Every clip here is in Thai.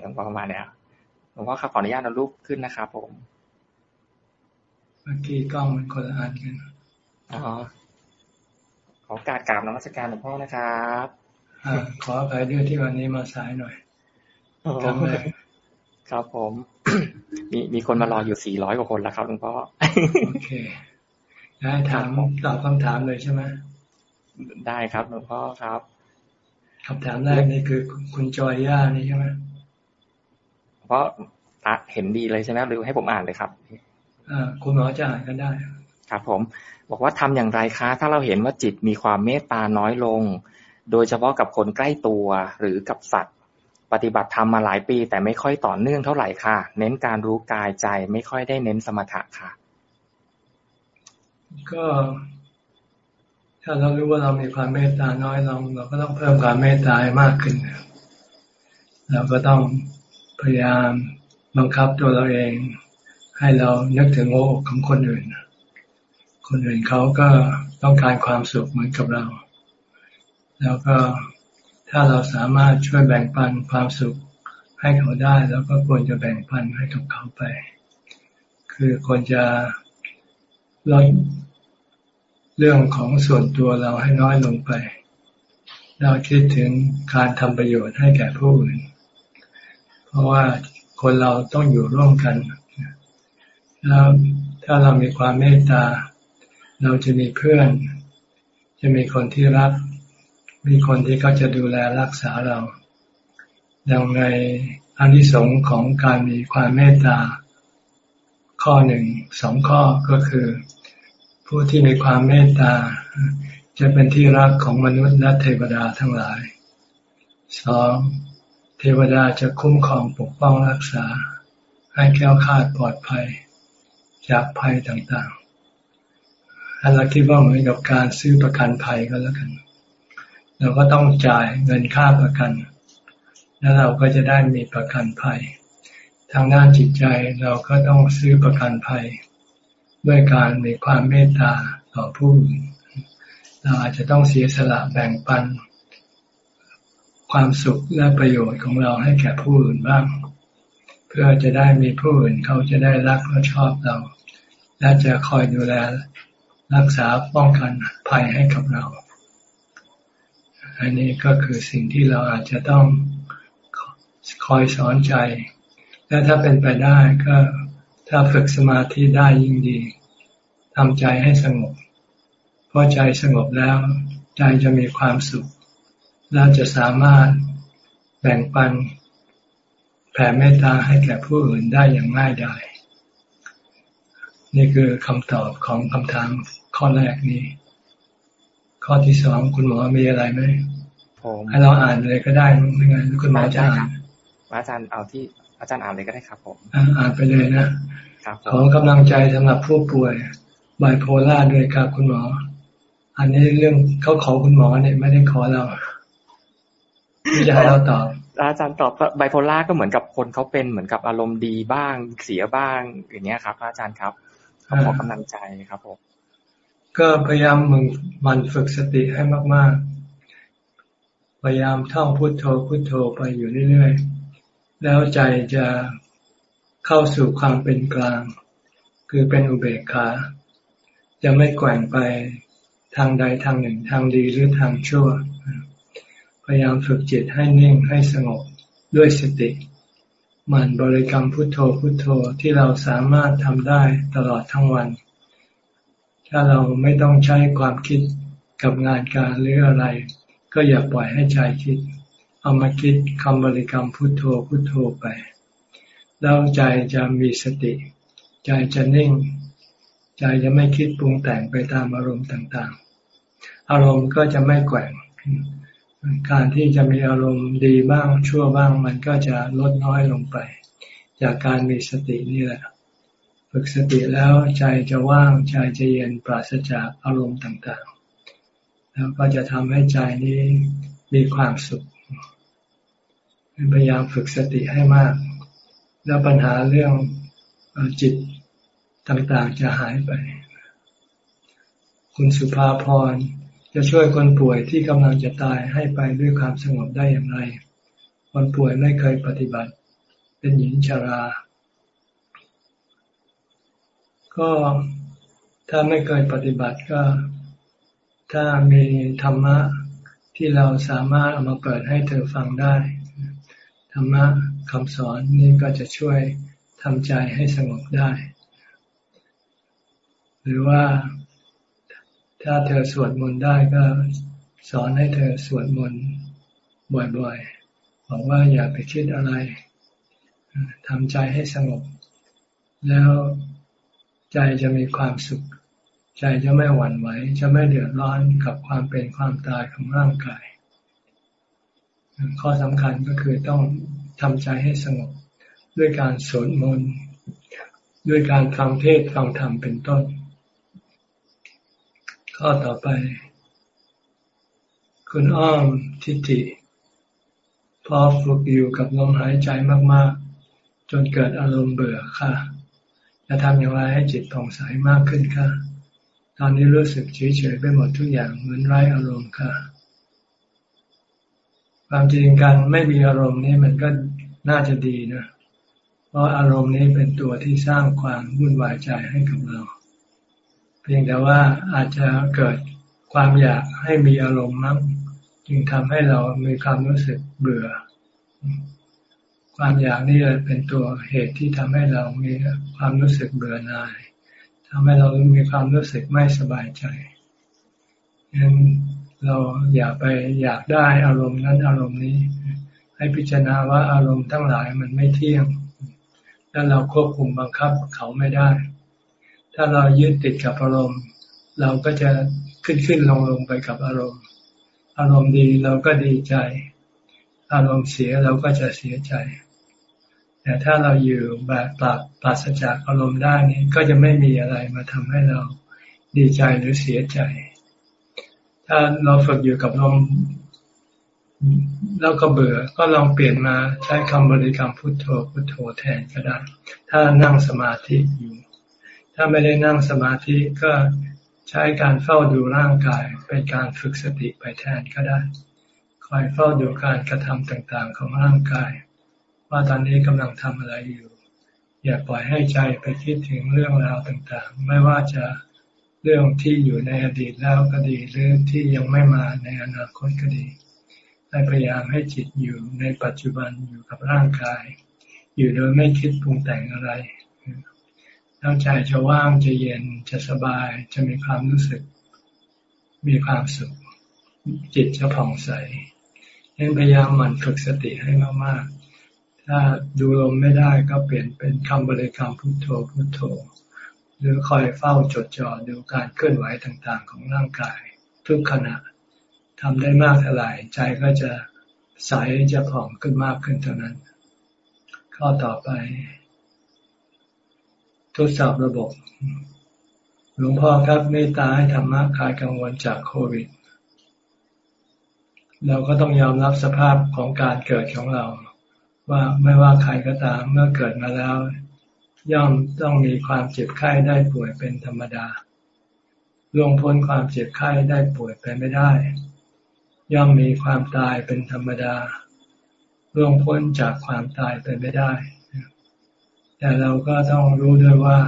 หลวงพ่อมาแล้วหลวงพ่อครับขออนุญาตเอารูปขึ้นนะครับผมเมื่อกี้กล้องมันคนละอันกันอ๋อขอการกราบนมัสการหลวงพ่อนะครับอขออภัยด้วยที่วันนี้มาสายหน่อยครับครับผม มีมีคนมารออยู่สี่ร้อยกว่าคนแล้วครับหลวงพ่อโอเคได้ถามตอบคำถามเลยใช่ไหมได้ครับหลวงพ่อครับคำถามแรกนี่คือคุณจอยย่านี่ใช่ไหม เพราะเห็นดีเลยใช่ไหมหรือให้ผมอ่านเลยครับอ่าคุณหมอจะอ่านก็ได้ ครับ ผม บอกว่าทำอย่างไรคะ ถ้าเราเห็นว่าจิตมีความเมตตาน้อยลง โดยเฉพาะกับคนใกล้ตัวหรือกับสัตว์ ปฏิบัติธรรมมาหลายปี แต่ไม่ค่อยต่อเนื่องเท่าไหร่ค่ะ เน้นการรู้กายใจไม่ค่อยได้เน้นสมถะค่ะ ก็ถ้าเรารู้ว่าเรามีความเมตตาน้อยลงเราก็ต้องเพิ่มความเมตตาให้มากขึ้นเราก็ต้อง พยายามบังคับตัวเราเอง ให้เรานึกถึงโอ้ของคนอื่น คนอื่นเขาก็ต้องการความสุขเหมือนกับเรา แล้วก็ถ้าเราสามารถช่วยแบ่งปันความสุขให้เขาได้ แล้วก็ควรจะแบ่งปันให้กับเขาไป คือควรจะลดเรื่องของส่วนตัวเราให้น้อยลงไป เราคิดถึงการทำประโยชน์ให้แก่ผู้อื่น เพราะว่าคนเราต้องอยู่ร่วมกันแล้วถ้าเรามีความเมตตา เราจะมีเพื่อน จะมีคนที่รัก มีคนที่เขาจะดูแลรักษาเราดังในอานิสงส์ของการมีความเมตตา ข้อหนึ่งสองข้อก็คือ ผู้ที่มีความเมตตา จะเป็นที่รักของมนุษย์และเทวดาทั้งหลายสอง เทวดาจะคุ้มครองปกป้องรักษา ให้แก้วคาดปลอดภัย จากภัยต่างๆถ้าเราคิดว่าเหมือนกับการซื้อประกันภัยก็แล้วกัน เราก็ต้องจ่ายเงินค่าประกัน แล้วเราก็จะได้มีประกันภัย ทางด้านจิตใจเราก็ต้องซื้อประกันภัย ด้วยการมีความเมตตาต่อผู้อื่นเราอาจจะต้องเสียสละแบ่งปัน ความสุขและประโยชน์ของเราให้แก่ผู้อื่นบ้าง เพื่อจะได้มีผู้อื่นเขาจะได้รักและชอบเรา และจะคอยดูแลรักษาป้องกันภัยให้กับเรา อันนี้ก็คือสิ่งที่เราอาจจะต้องคอยสอนใจ และถ้าเป็นไปได้ก็ถ้าฝึกสมาธิได้ยิ่งดีทำใจให้สงบ เพราะใจสงบแล้ว ใจจะมีความสุข และจะสามารถแบ่งปันแผ่เมตตาให้แก่ผู้อื่นได้อย่างง่ายดายนี่คือคำตอบของคำถามข้อแรกนี้ ข้อที่สองคุณหมอมีอะไรไหมผมให้เราอ่านเลยก็ได้ไม่งั้นคุณหมอจะอ่านอาจารย์เอาที่อาจารย์อ่านเลยก็ได้ครับผมอ่านไปเลยนะขอกำลังใจสำหรับผู้ป่วยไบโพล่าด้วยครับคุณหมอ อันนี้เรื่องเขาขอคุณหมอเนี่ยไม่ได้ขอเราที่ จะให้เราตอบอาจารย์ตอบไบโพล่าก็เหมือนกับคนเขาเป็นเหมือนกับอารมณ์ดีบ้างเสียบ้างอย่างเงี้ยครับ อาจารย์ครับเขาขอกำลังใจครับผมก็พยายามมึงมันฝึกสติให้มาก ๆ พยายามท่องพุโทโธพุโทโธไปอยู่เรื่อยๆแล้วใจจะเข้าสู่ความเป็นกลาง คือเป็นอุเบกขาจะไม่แกว่งไปทางใดทางหนึ่ง ทางดีหรือทางชั่ว พยายามฝึกจิตให้นิ่งให้สงบด้วยสติมันบริกรรมพุทโธพุทโธที่เราสามารถทำได้ตลอดทั้งวัน ถ้าเราไม่ต้องใช้ความคิดกับงานการหรืออะไร ก็อย่าปล่อยให้ใจคิด เอามาคิดคำบริกรรมพุทโธพุทโธไป แล้วใจจะมีสติ ใจจะนิ่ง ใจจะไม่คิดปรุงแต่งไปตามอารมณ์ต่างๆ อารมณ์ก็จะไม่แกว่ง การที่จะมีอารมณ์ดีบ้างชั่วบ้าง มันก็จะลดน้อยลงไป จากการมีสตินี่แหละ ฝึกสติแล้วใจจะว่างใจจะเย็นปราศจากอารมณ์ต่างๆ แล้วก็จะทำให้ใจนี้มีความสุขพยายามฝึกสติให้มาก แล้วปัญหาเรื่องจิตต่างๆจะหายไป คุณสุภาพร จะช่วยคนป่วยที่กำลังจะตายให้ไปด้วยความสงบได้อย่างไร คนป่วยไม่เคยปฏิบัติ เป็นหญิงชรา ก็ถ้าไม่เคยปฏิบัติก็ ถ้ามีธรรมะที่เราสามารถเอามาเปิดให้เธอฟังได้ ธรรมะคำสอนนี่ก็จะช่วยทำใจให้สงบได้ หรือว่า ถ้าเธอสวดมนต์ได้ก็สอนให้เธอสวดมนต์บ่อยๆ บอกว่าอย่าไปคิดอะไร ทำใจให้สงบ แล้วใจจะมีความสุข ใจจะไม่หวั่นไหว จะไม่เดือดร้อนกับความเป็นความตายของร่างกาย ข้อสำคัญก็คือต้องทำใจให้สงบ ด้วยการสวดมนต์ ด้วยการฟังเทศฟังธรรมเป็นต้น ข้อต่อไป คุณอ้อมทิฏฐิพอฝึกอยู่กับลมหายใจมาก ๆ จนเกิดอารมณ์เบื่อค่ะ จะทำอย่างไรให้จิตผ่องใสมากขึ้นค่ะ ตอนนี้รู้สึกเฉย ๆ ไปหมดทุกอย่างเหมือนไร้อารมณ์ค่ะ ความจริงการไม่มีอารมณ์นี่มันก็น่าจะดีนะ เพราะอารมณ์นี้เป็นตัวที่สร้างความวุ่นวายใจให้กับเรา พียงแต่ว่าอาจจะเกิดความอยากให้มีอารมณ์มั้งจึงทำให้เรามีความรู้สึกเบื่อ ความอยากนี่เป็นตัวเหตุที่ทำให้เรามีความรู้สึกเบื่อหน่ายทำให้เรามีความรู้สึกไม่สบายใจงั้นเราอย่าไปอยากได้อารมณ์นั้นอารมณ์นี้ ให้พิจารณาว่าอารมณ์ทั้งหลายมันไม่เที่ยง แล้วเราควบคุมบังคับเขาไม่ได้ ถ้าเรายึดติดกับอารมณ์ เราก็จะขึ้นขึ้นลงลงไปกับอารมณ์ อารมณ์ดีเราก็ดีใจ อารมณ์เสียเราก็จะเสียใจ แต่ถ้าเราอยู่แบบปราบปราศจากอารมณ์ได้นี้ก็จะไม่มีอะไรมาทำให้เราดีใจหรือเสียใจ ถ้าเราฝึกอยู่กับลมแล้วก็เบื่อก็ลองเปลี่ยนมาใช้คำบริกรรมพุทโธพุทโธแทนก็ได้ ถ้านั่งสมาธิอยู่ ถ้าไม่ได้นั่งสมาธิก็ใช้การเฝ้าดูร่างกาย เป็นการฝึกสติไปแทนก็ได้ คอยเฝ้าดูการกระทำต่างๆของร่างกาย ว่าตอนนี้กำลังทำอะไรอยู่ อย่าปล่อยให้ใจไปคิดถึงเรื่องราวต่างๆ ไม่ว่าจะเรื่องที่อยู่ในอดีตแล้วก็ดีหรือที่ยังไม่มาในอนาคตก็ดีให้พยายามให้จิตอยู่ในปัจจุบันอยู่กับร่างกาย อยู่โดยไม่คิดปรุงแต่งอะไร แล้วใจจะว่างจะเย็นจะสบายจะมีความรู้สึก มีความสุข จิตจะผ่องใสยังพยายามหมั่นฝึกสติให้มากๆ ถ้าดูลมไม่ได้ก็เปลี่ยนเป็นคำบริกรรมพุทโธพุทโธ หรือคอยเฝ้าจดจ่อดูการเคลื่อนไหวต่างๆ ของร่างกาย ทุกขณะทำได้มากเท่าไหร่ใจก็จะใสจะผ่องขึ้นมากขึ้นเท่านั้น ข้อต่อไป ทดสอบระบบ หลวงพ่อครับเมตตาให้ธรรมะคลายกังวลจากโควิด เราก็ต้องยอมรับสภาพของการเกิดของเรา ว่าไม่ว่าใครก็ตามเมื่อเกิดมาแล้ว ย่อมต้องมีความเจ็บไข้ได้ป่วยเป็นธรรมดาล่วงพ้นความเจ็บไข้ได้ป่วยไปไม่ได้ ย่อมมีความตายเป็นธรรมดาล่วงพ้นจากความตายไปไม่ได้ แต่เราก็ต้องรู้ด้วยว่า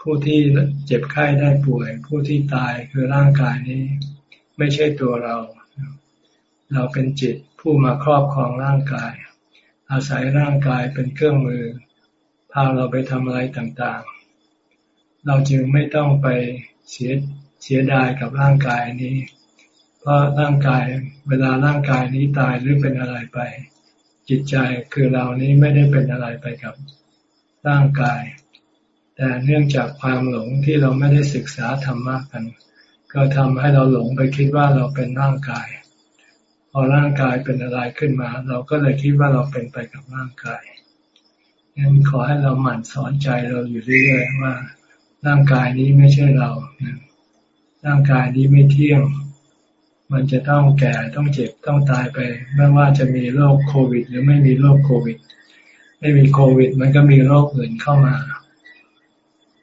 ผู้ที่เจ็บไข้ได้ป่วย ผู้ที่ตายคือร่างกายนี้ ไม่ใช่ตัวเรา เราเป็นจิตผู้มาครอบครองร่างกาย อาศัยร่างกายเป็นเครื่องมือ พาเราไปทำอะไรต่างๆ เราจึงไม่ต้องไปเสียเสียดายกับร่างกายนี้ เพราะร่างกายเวลาร่างกายนี้ตายหรือเป็นอะไรไป จิตใจคือเรานี้ไม่ได้เป็นอะไรไปกับ ร่างกาย แต่เนื่องจากความหลงที่เราไม่ได้ศึกษาธรรมะกัน ก็ทำให้เราหลงไปคิดว่าเราเป็นร่างกาย พอร่างกายเป็นอะไรขึ้นมา เราก็เลยคิดว่าเราเป็นไปกับร่างกายงั้นขอให้เราหมั่นสอนใจเราอยู่เรื่อยๆว่า ร่างกายนี้ไม่ใช่เรา ร่างกายนี้ไม่เที่ยง มันจะต้องแก่ต้องเจ็บต้องตายไป ไม่ว่าจะมีโรคโควิด หรือไม่มีโรคโควิด ไม่มีโควิด มันก็มีโรคอื่นเข้ามา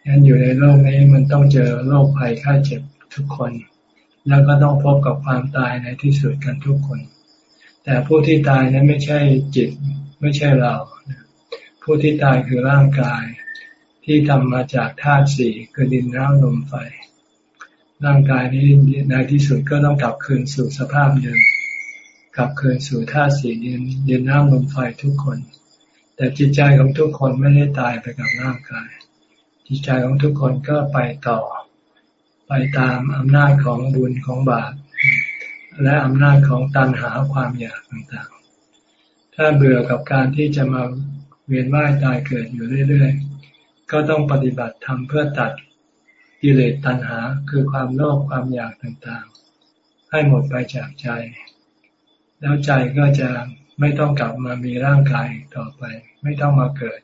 ฉะนั้นอยู่ในโลกนี้มันต้องเจอโรคภัยไข้เจ็บทุกคน แล้วก็ต้องพบกับความตายในที่สุดกันทุกคน แต่ผู้ที่ตายนั้นไม่ใช่จิต ไม่ใช่เรา ผู้ที่ตายคือร่างกาย ที่ทำมาจากธาตุสี่คือดินน้ำลมไฟ ร่างกายนี้ในที่สุดก็ต้องกลับคืนสู่สภาพเดิมกลับคืนสู่ธาตุสี่ดินดินน้ำลมไฟทุกคน แต่จิตใจของทุกคนไม่ได้ตายไปกับร่างกาย จิตใจของทุกคนก็ไปต่อ ไปตามอำนาจของบุญของบาปและอำนาจของตันหาความอยากต่างๆ ถ้าเบื่อกับการที่จะมาเวียนว่ายตายเกิดอยู่เรื่อยๆ ก็ต้องปฏิบัติทำเพื่อตัดกิเลสตัณหาคือความโลภความอยากต่างๆ ให้หมดไปจากใจ แล้วใจก็จะ ไม่ต้องกลับมามีร่างกายต่อไป ไม่ต้องมาเกิด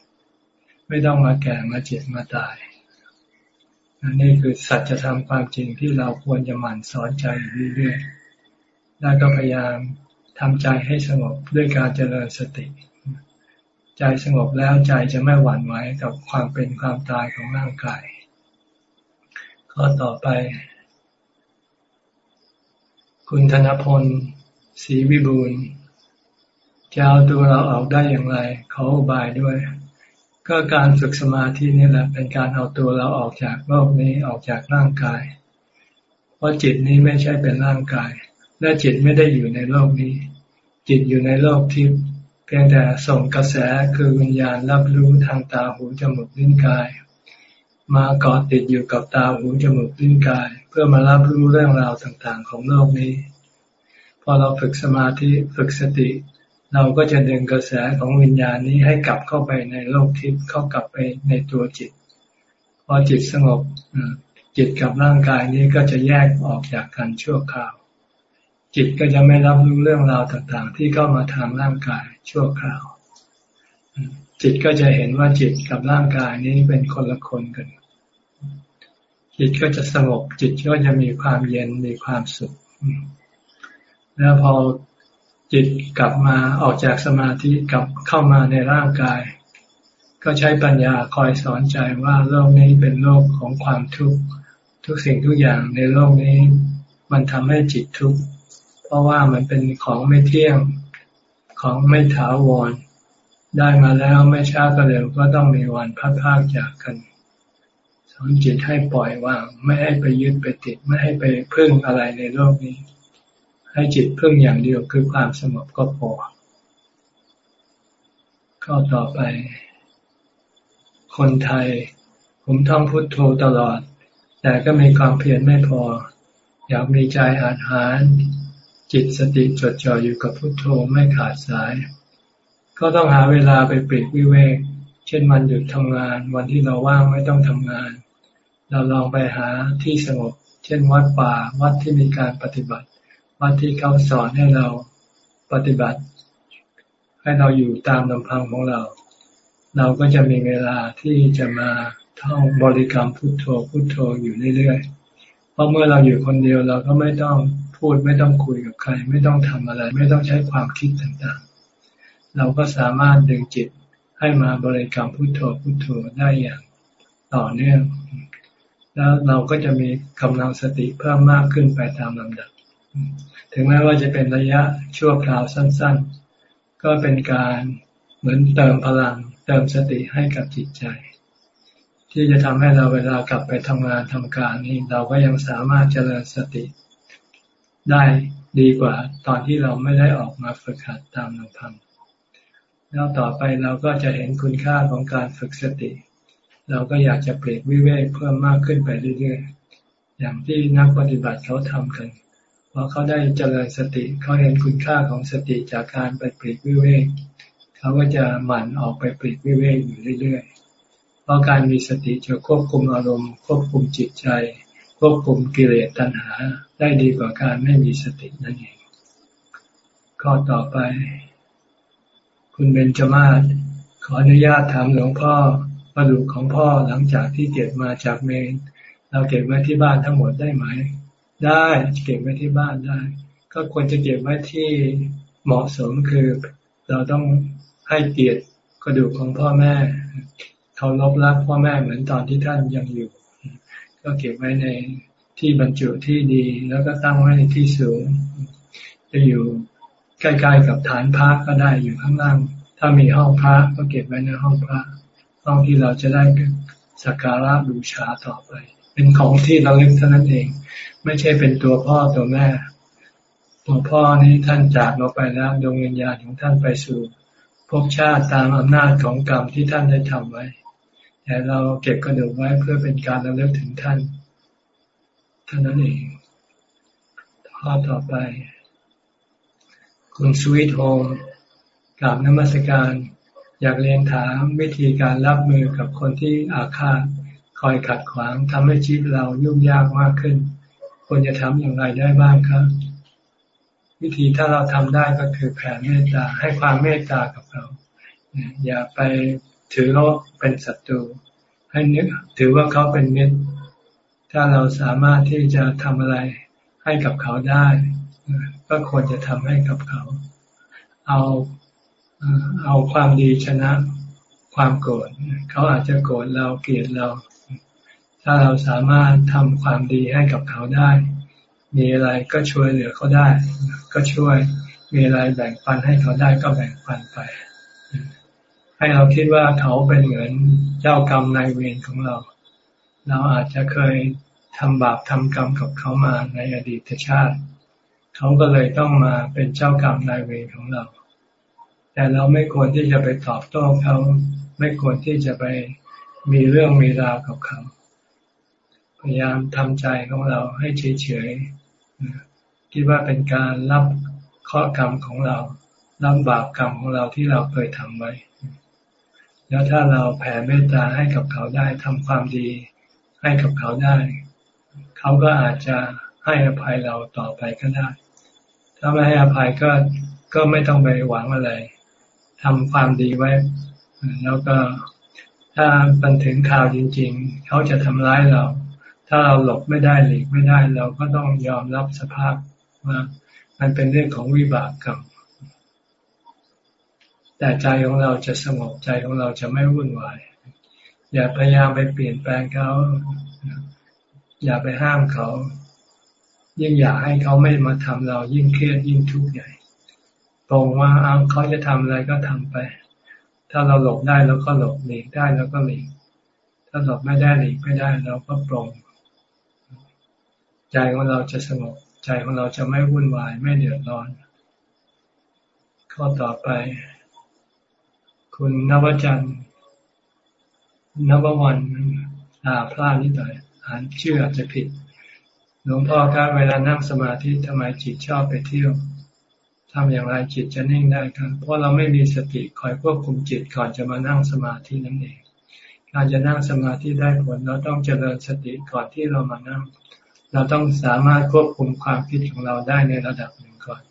ไม่ต้องมาแก่มาเจ็บมาตายนนี่คือสัจธรรมความจริงที่เราควรจะหมั่นสอนใจเรื่อยๆแล้วก็พยายามทำใจให้สงบด้วยการเจริญสติ ใจสงบแล้วใจจะไม่หวั่นไหวกับความเป็นความตายของร่างกายข้อต่อไป คุณธนพลศรีวิบูล จะเอาตัวเราออกได้อย่างไรเขาอบายด้วย ก็การฝึกสมาธินี่แหละ เป็นการเอาตัวเราออกจากโลกนี้ออกจากร่างกาย เพราะจิตนี้ไม่ใช่เป็นร่างกาย และจิตไม่ได้อยู่ในโลกนี้ จิตอยู่ในโลกที่เพียงแต่ส่งกระแสคือวิญญาณรับรู้ทางตาหูจมูกลิ้นกาย มาเกาะติดอยู่กับตาหูจมูกลิ้นกาย เพื่อมารับรู้เรื่องราวต่างๆ ของโลกนี้ พอเราฝึกสมาธิฝึกสติ เราก็จะดึงกระแสของวิญญาณนี้ให้กลับเข้าไปในโลกทิพย์เข้ากลับไปในตัวจิต พอจิตสงบจิตกับร่างกายนี้ก็จะแยกออกจากกันชั่วคราว จิตก็จะไม่รับรู้เรื่องราวต่างๆ ที่เข้ามาทางร่างกายชั่วคราว จิตก็จะเห็นว่าจิตกับร่างกายนี้เป็นคนละคนกัน จิตก็จะสงบจิตก็จะมีความเย็นมีความสุขแล้วพอ จิตกลับมาออกจากสมาธิกลับเข้ามาในร่างกาย ก็ใช้ปัญญาคอยสอนใจว่าโลกนี้เป็นโลกของความทุกข์ทุกสิ่งทุกอย่างในโลกนี้ มันทำให้จิตทุกข์เพราะว่ามันเป็นของไม่เที่ยงของไม่ถาวร ได้มาแล้วไม่ช้าก็เร็วก็ต้องมีวันพัดพากจากกันสอนจิตให้ปล่อยวางไม่ให้ไปยึดไปติดไม่ให้ไปพึ่งอะไรในโลกนี้ ให้จิตเพึ่งอย่างเดียวคือความสงบก็พอก็ต่อไป คนไทย ผมท่องพุทโธตลอด แต่ก็มีความเพียรไม่พอ อยากมีใจอาหาร จิตสติจดจ่ออยู่กับพุทโธไม่ขาดสาย ก็ต้องหาเวลาไปปลีกวิเวก เช่นวันหยุดทำงาน วันที่เราว่างไม่ต้องทำงาน เราลองไปหาที่สงบ เช่นวัดป่าวัดที่มีการปฏิบัติ วัดที่เขาสอนให้เราปฏิบัติ ให้เราอยู่ตามลำพังของเรา เราก็จะมีเวลาที่จะมาท่องบริกรรมพุทโธพุทโธอยู่เรื่อยๆ เพราะเมื่อเราอยู่คนเดียวเราก็ไม่ต้องพูดไม่ต้องคุยกับใคร ไม่ต้องทำอะไร ไม่ต้องใช้ความคิดต่างๆ เราก็สามารถดึงจิตให้มาบริกรรมพุทโธพุทโธได้อย่างต่อเนื่อง แล้วเราก็จะมีกำลังสติเพิ่มมากขึ้นไปตามลำดับ ถึงแม้ว่าจะเป็นระยะชั่วคราวสั้น ๆ ก็เป็นการเหมือนเติมพลัง เติมสติให้กับจิตใจ ที่จะทำให้เราเวลากลับไปทำงานทำการนี้เราก็ยังสามารถเจริญสติ ได้ดีกว่าตอนที่เราไม่ได้ออกมาฝึกหัดตามลำพังแล้วต่อไปเราก็จะเห็นคุณค่าของการฝึกสติ เราก็อยากจะเปลี่ยนวิเวกเพิ่มมากขึ้นไปเรื่อยๆ อย่างที่นักปฏิบัติเขาทำกัน พอเขาได้เจริญสติเขาเห็นคุณค่าของสติจากการไปปลีกวิเวกเขาก็จะหมั่นออกไปปลีกวิเวกอยู่เรื่อยๆ เพราะการมีสติจะควบคุมอารมณ์ ควบคุมจิตใจ ควบคุมกิเลสตัณหาได้ดีกว่าการไม่มีสตินั่นเอง ข้อต่อไป คุณเบนจมาศขออนุญาตถามหลวงพ่อกระดูกของพ่อหลังจากที่เก็บมาจากเมน เราเก็บไว้ที่บ้านทั้งหมดได้ไหม ได้เก็บไว้ที่บ้านได้ ก็ควรจะเก็บไว้ที่เหมาะสมคือเราต้องให้เกียรติกระดูกของพ่อแม่เขารบรักพ่อแม่เหมือนตอนที่ท่านยังอยู่ ก็เก็บไว้ในที่บรรจุที่ดีแล้วก็ตั้งไว้ในที่สูง จะอยู่ใกล้ๆกับฐานพระก็ได้อยู่ข้างล่าง ถ้ามีห้องพระก็เก็บไว้ในห้องพระห้องที่เราจะได้สักการะบูชาต่อไป เป็นของที่เราเลึกเท่านั้นเอง ไม่ใช่เป็นตัวพ่อตัวแม่ ตัวพ่อนี้ท่านจากเราไปแล้วดวงวิญญาณของท่านไปสู่ภพชาติตามอำนาจของกรรมที่ท่านได้ทำไว้ แต่เราเก็บกระดูกไว้เพื่อเป็นการระลึกถึงท่านท่านั้นเองข้อต่อไป คุณสวีทโฮมกราบนมัสการ อยากเรียนถามวิธีการรับมือกับคนที่อาฆาตคอยขัดขวางทำให้ชีวิตเรายุ่งยากมากขึ้น ควรจะทำอย่างไรได้บ้างครับ วิธีถ้าเราทำได้ก็คือแผ่เมตตาให้ความเมตตากับเขา อย่าไปถือเขาเป็นศัตรู ให้นึกถือว่าเขาเป็นมิตร ถ้าเราสามารถที่จะทำอะไรให้กับเขาได้ก็ควรจะทำให้กับเขา เอาเอาความดีชนะความโกรธเขาอาจจะโกรธเราเกลียดเรา ถ้าเราสามารถทำความดีให้กับเขาได้ มีอะไรก็ช่วยเหลือเขาได้ ก็ช่วย มีอะไรแบ่งปันให้เขาได้ก็แบ่งปันไป ให้เราคิดว่าเขาเป็นเหมือนเจ้ากรรมนายเวรของเรา เราอาจจะเคยทำบาปทำกรรมกับเขามาในอดีตชาติ เขาก็เลยต้องมาเป็นเจ้ากรรมนายเวรของเรา แต่เราไม่ควรที่จะไปตอบโต้เขา ไม่ควรที่จะไปมีเรื่องมีราวกับเขา ยายามทำใจของเราให้เฉยๆคิดว่าเป็นการรับข้อกรรมของเรารับบาปกรรมของเราที่เราเคยทำไว้ แล้วถ้าเราแผ่เมตตาให้กับเขาได้ทำความดี ให้กับเขาได้ เขาก็อาจจะให้อภัยเราต่อไปก็ได้ ถ้าไม่ให้อภัยก็ก็ไม่ต้องไปหวังอะไรทำความดีไว้ แล้วก็ถ้ามันถึงข่าวจริง ๆ เขาจะทำร้ายเรา ถ้าเราหลบไม่ได้หลีกไม่ได้ เราก็ต้องยอมรับสภาพว่ามันเป็นเรื่องของวิบากกรรมแต่ใจของเราจะสงบใจของเราจะไม่วุ่นวาย อย่าพยายามไปเปลี่ยนแปลงเขา อย่าไปห้ามเขา ยิ่งอยากให้เขาไม่มาทำเรายิ่งเครียดยิ่งทุกข์ใหญ่ตรงว่าเอาเขาจะทำอะไรก็ทำไป ถ้าเราหลบได้เราก็หลบหลีกได้เราก็หลีกถ้าหลบไม่ได้หลีกไม่ได้เราก็ปรง ใจของเราจะสงบ ใจของเราจะไม่วุ่นวาย ไม่เดือดร้อน ข้อต่อไป คุณนวจันทร์นววันอ่าพลาดนิดหน่อยอ่านชื่ออาจจะผิดหลวงพ่อครับเวลานั่งสมาธิทำไมจิตชอบไปเที่ยวทำอย่างไรจิตจะนิ่งได้ครับ เพราะเราไม่มีสติคอยควบคุมจิตก่อนจะมานั่งสมาธินั่นเอง การจะนั่งสมาธิได้ผลเราต้องเจริญสติก่อนที่เรามานั่ง เราต้องสามารถควบคุมความคิดของเราได้ในระดับหนึ่งก่อน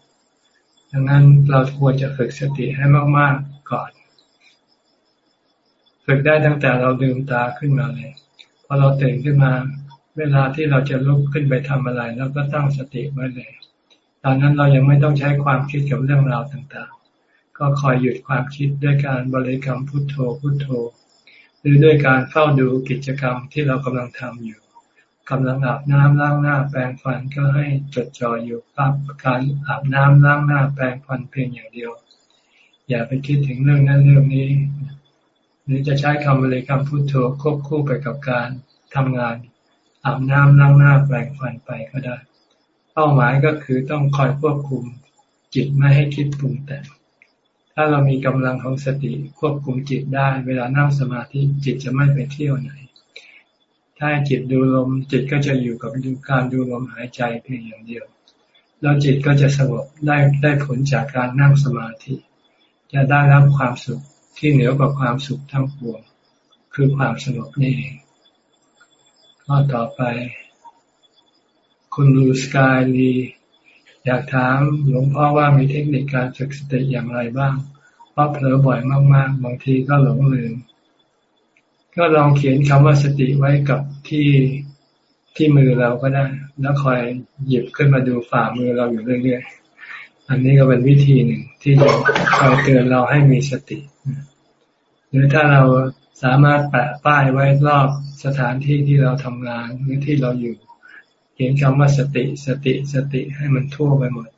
ดังนั้นเราควรจะฝึกสติให้มาก ๆก่อน ฝึกได้ตั้งแต่เราลืมตาขึ้นมาเลย พอเราตื่นขึ้นมา เวลาที่เราจะลุกขึ้นไปทำอะไรเราก็ตั้งสติไว้เลย ตอนนั้นเรายังไม่ต้องใช้ความคิดกับเรื่องราวต่างๆ ก็คอยหยุดความคิดด้วยการบริกรรมพุทโธพุทโธ หรือด้วยการเฝ้าดูกิจกรรมที่เรากำลังทำอยู่ กำลังอาบน้ำล้างหน้าแปรงฟันก็ให้จดจ่ออยู่กับการอาบน้ำล้างหน้าแปรงฟันเพียงอย่างเดียว อย่าไปคิดถึงเรื่องนั้นเรื่องนี้ หรือจะใช้คำบริกรรมพุทโธควบคู่ไปกับการทำงานอาบน้ำล้างหน้าแปรงฟันไปก็ได้ เป้าหมายก็คือต้องคอยควบคุมจิตไม่ให้คิดปรุงแต่งถ้าเรามีกำลังของสติควบคุมจิตได้ เวลานั่งสมาธิจิตจะไม่ไปเที่ยวไหน ถ้าจิตดูลมจิตก็จะอยู่กับดูการดูลมหายใจเพียงอย่างเดียว แล้วจิตก็จะสงบได้ได้ผลจากการนั่งสมาธิ จะได้รับความสุขที่เหนือกว่าความสุขทั้งปวง คือความสงบนี่เองข้อต่อไป คุณลูสกายลีอยากถามหลวงพ่อว่ามีเทคนิคการฝึกสติอย่างไรบ้าง เพราะเผลอบ่อยมาก ๆ บางทีก็หลงลืม ก็ลองเขียนคำว่าสติไว้กับที่ที่มือเราก็ได้ แล้วคอยหยิบขึ้นมาดูฝ่ามือเราอยู่เรื่อยๆ อันนี้ก็เป็นวิธีหนึ่งที่จะคอยเตือนเราให้มีสติ หรือถ้าเราสามารถแปะป้ายไว้รอบสถานที่ที่เราทำงานหรือที่เราอยู่ เขียนคำว่าสติสติสติให้มันทั่วไปหมด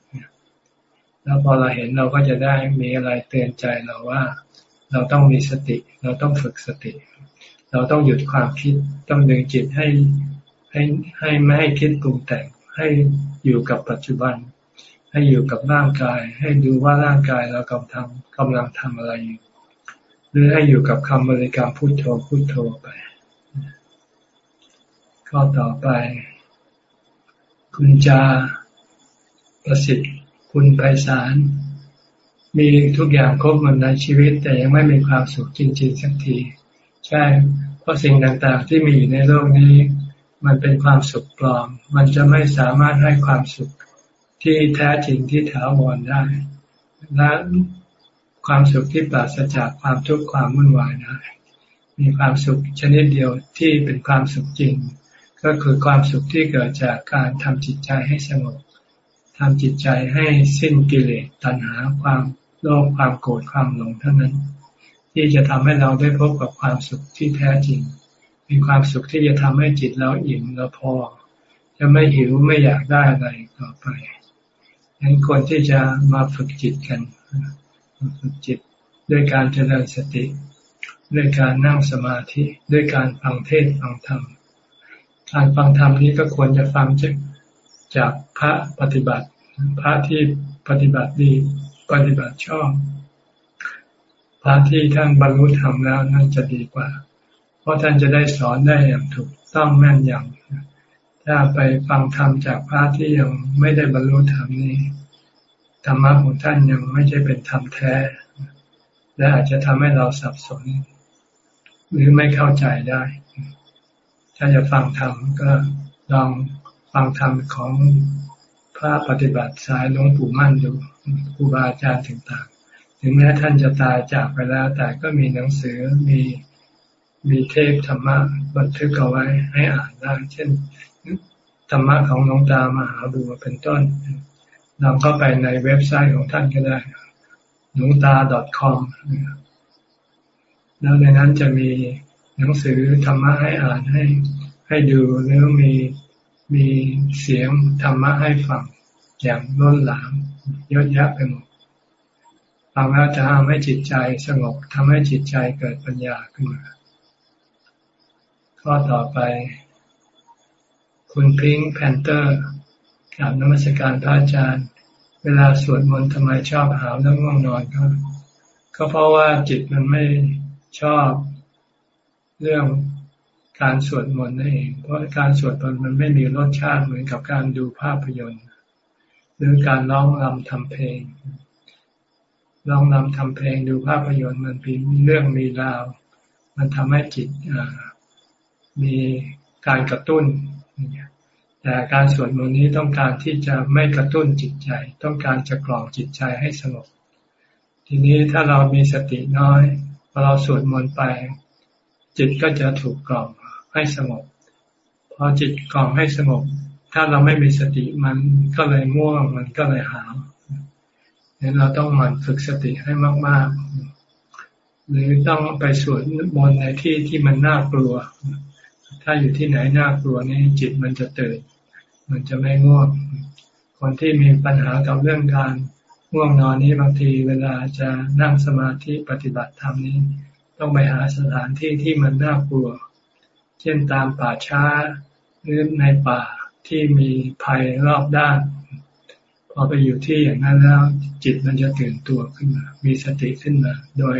แล้วพอเราเห็นเราก็จะได้มีอะไรเตือนใจเราว่า เราต้องมีสติ เราต้องฝึกสติ เราต้องหยุดความคิดต้องดึงจิตให้ให้ให้ไม่ให้คิดปรุงแต่งให้อยู่กับปัจจุบัน ให้อยู่กับร่างกาย ให้ดูว่าร่างกายเรากำทำกำลังทำอะไรอยู่หรือให้อยู่กับคำบริกรรมพุทโธพุทโธไป ข้อต่อไป คุณจาประสิทธิ์คุณไพศาลมีทุกอย่างครบหมดในชีวิต แต่ยังไม่มีความสุขจริงๆสักที ใช่ เพราะสิ่งต่างๆ ที่มีอยู่ในโลกนี้ มันเป็นความสุขปลอม มันจะไม่สามารถให้ความสุขที่แท้จริงที่ถาวรได้ และความสุขที่ปราศจากความทุกข์ความวุ่นวายได้มีความสุขชนิดเดียวที่เป็นความสุขจริง ก็คือความสุขที่เกิดจากการทำจิตใจให้สงบทำจิตใจให้สิ้นกิเลสตัณหาความโลภความโกรธความหลงเท่านั้น ที่จะทำให้เราได้พบกับความสุขที่แท้จริง เป็นความสุขที่จะทำให้จิตเราอิ่มเราพอ จะไม่หิวไม่อยากได้อะไรต่อไปดังนั้นควรที่จะมาฝึกจิตกันฝึกจิตด้วยการเจริญสติ ด้วยการนั่งสมาธิ ด้วยการฟังเทศฟังธรรม การฟังธรรมนี้ก็ควรจะฟังจากจากพระปฏิบัติ พระที่ปฏิบัติดี ปฏิบัติชอบ พระที่ท่านบรรลุธรรมแล้วนั่นจะดีกว่า เพราะท่านจะได้สอนได้อย่างถูกต้องแม่นยำถ้าไปฟังธรรมจากพระที่ยังไม่ได้บรรลุธรรมนี้ธรรมะของท่านยังไม่ใช่เป็นธรรมแท้ และอาจจะทำให้เราสับสน หรือไม่เข้าใจได้ ถ้าจะฟังธรรมก็ลองฟังธรรมของพระปฏิบัติสายหลวงปู่มั่นดูครูบาอาจารย์ต่าง ถึงแม้ท่านจะตายจากไปแล้ว แต่ก็มีหนังสือมีมีเทพธรรมะบันทึกเอาไว้ให้อ่านได้ เช่น ธรรมะของหลวงตามหาบัวเป็นต้นลองเข้าไปในเว็บไซต์ของท่านก็ได้หลวงตา .com แล้วในนั้นจะมีหนังสือธรรมะให้อ่านให้ ให้ดูแล้วมีมีเสียงธรรมะให้ฟังอย่างล้นหลามเยอะแยะไปหมด ฟังแล้วจะทำให้จิตใจสงบทำให้จิตใจเกิดปัญญาขึ้นมา ข้อต่อไป คุณ Pink Panther กราบนมัสการพระอาจารย์ เวลาสวดมนต์ทำไมชอบหาวแล้วง่วงนอนก็ก็เพราะว่าจิตมันไม่ชอบเรื่องการสวดมนต์นั่นเอง เพราะการสวดมนต์มันไม่มีรสชาติเหมือนกับการดูภาพยนตร์ หรือการร้องรำทำเพลง ร้องรำทำเพลงดูภาพยนตร์มันเป็นเรื่องมีราว มันทำให้จิตมีการกระตุ้น แต่การสวดมนต์นี้ต้องการที่จะไม่กระตุ้นจิตใจ ต้องการจะกล่อมจิตใจให้สงบ ทีนี้ถ้าเรามีสติน้อยพอเราสวดมนต์ไป จิตก็จะถูกกล่อมให้สงบพอจิตกล่อมให้สงบ ถ้าเราไม่มีสติมันก็เลยง่วงมันก็เลยหาว เนี่ยเราต้องหมั่นฝึกสติให้มาก ๆ หรือต้องไปสวดมนต์ในที่ที่มันน่ากลัว ถ้าอยู่ที่ไหนน่ากลัวนี่จิตมันจะตื่น มันจะไม่ง่วง คนที่มีปัญหากับเรื่องการง่วงนอนนี้บางทีเวลาจะนั่งสมาธิปฏิบัติธรรมนี้ ต้องไปหาสถานที่ที่มันน่ากลัว เช่นตามป่าช้าหรือในป่าที่มีภัยรอบด้าน อไปอยู่ที่อย่างนั้นแล้วจิตมันจะตื่นตัวขึ้นมา มีสติขึ้นมา โดย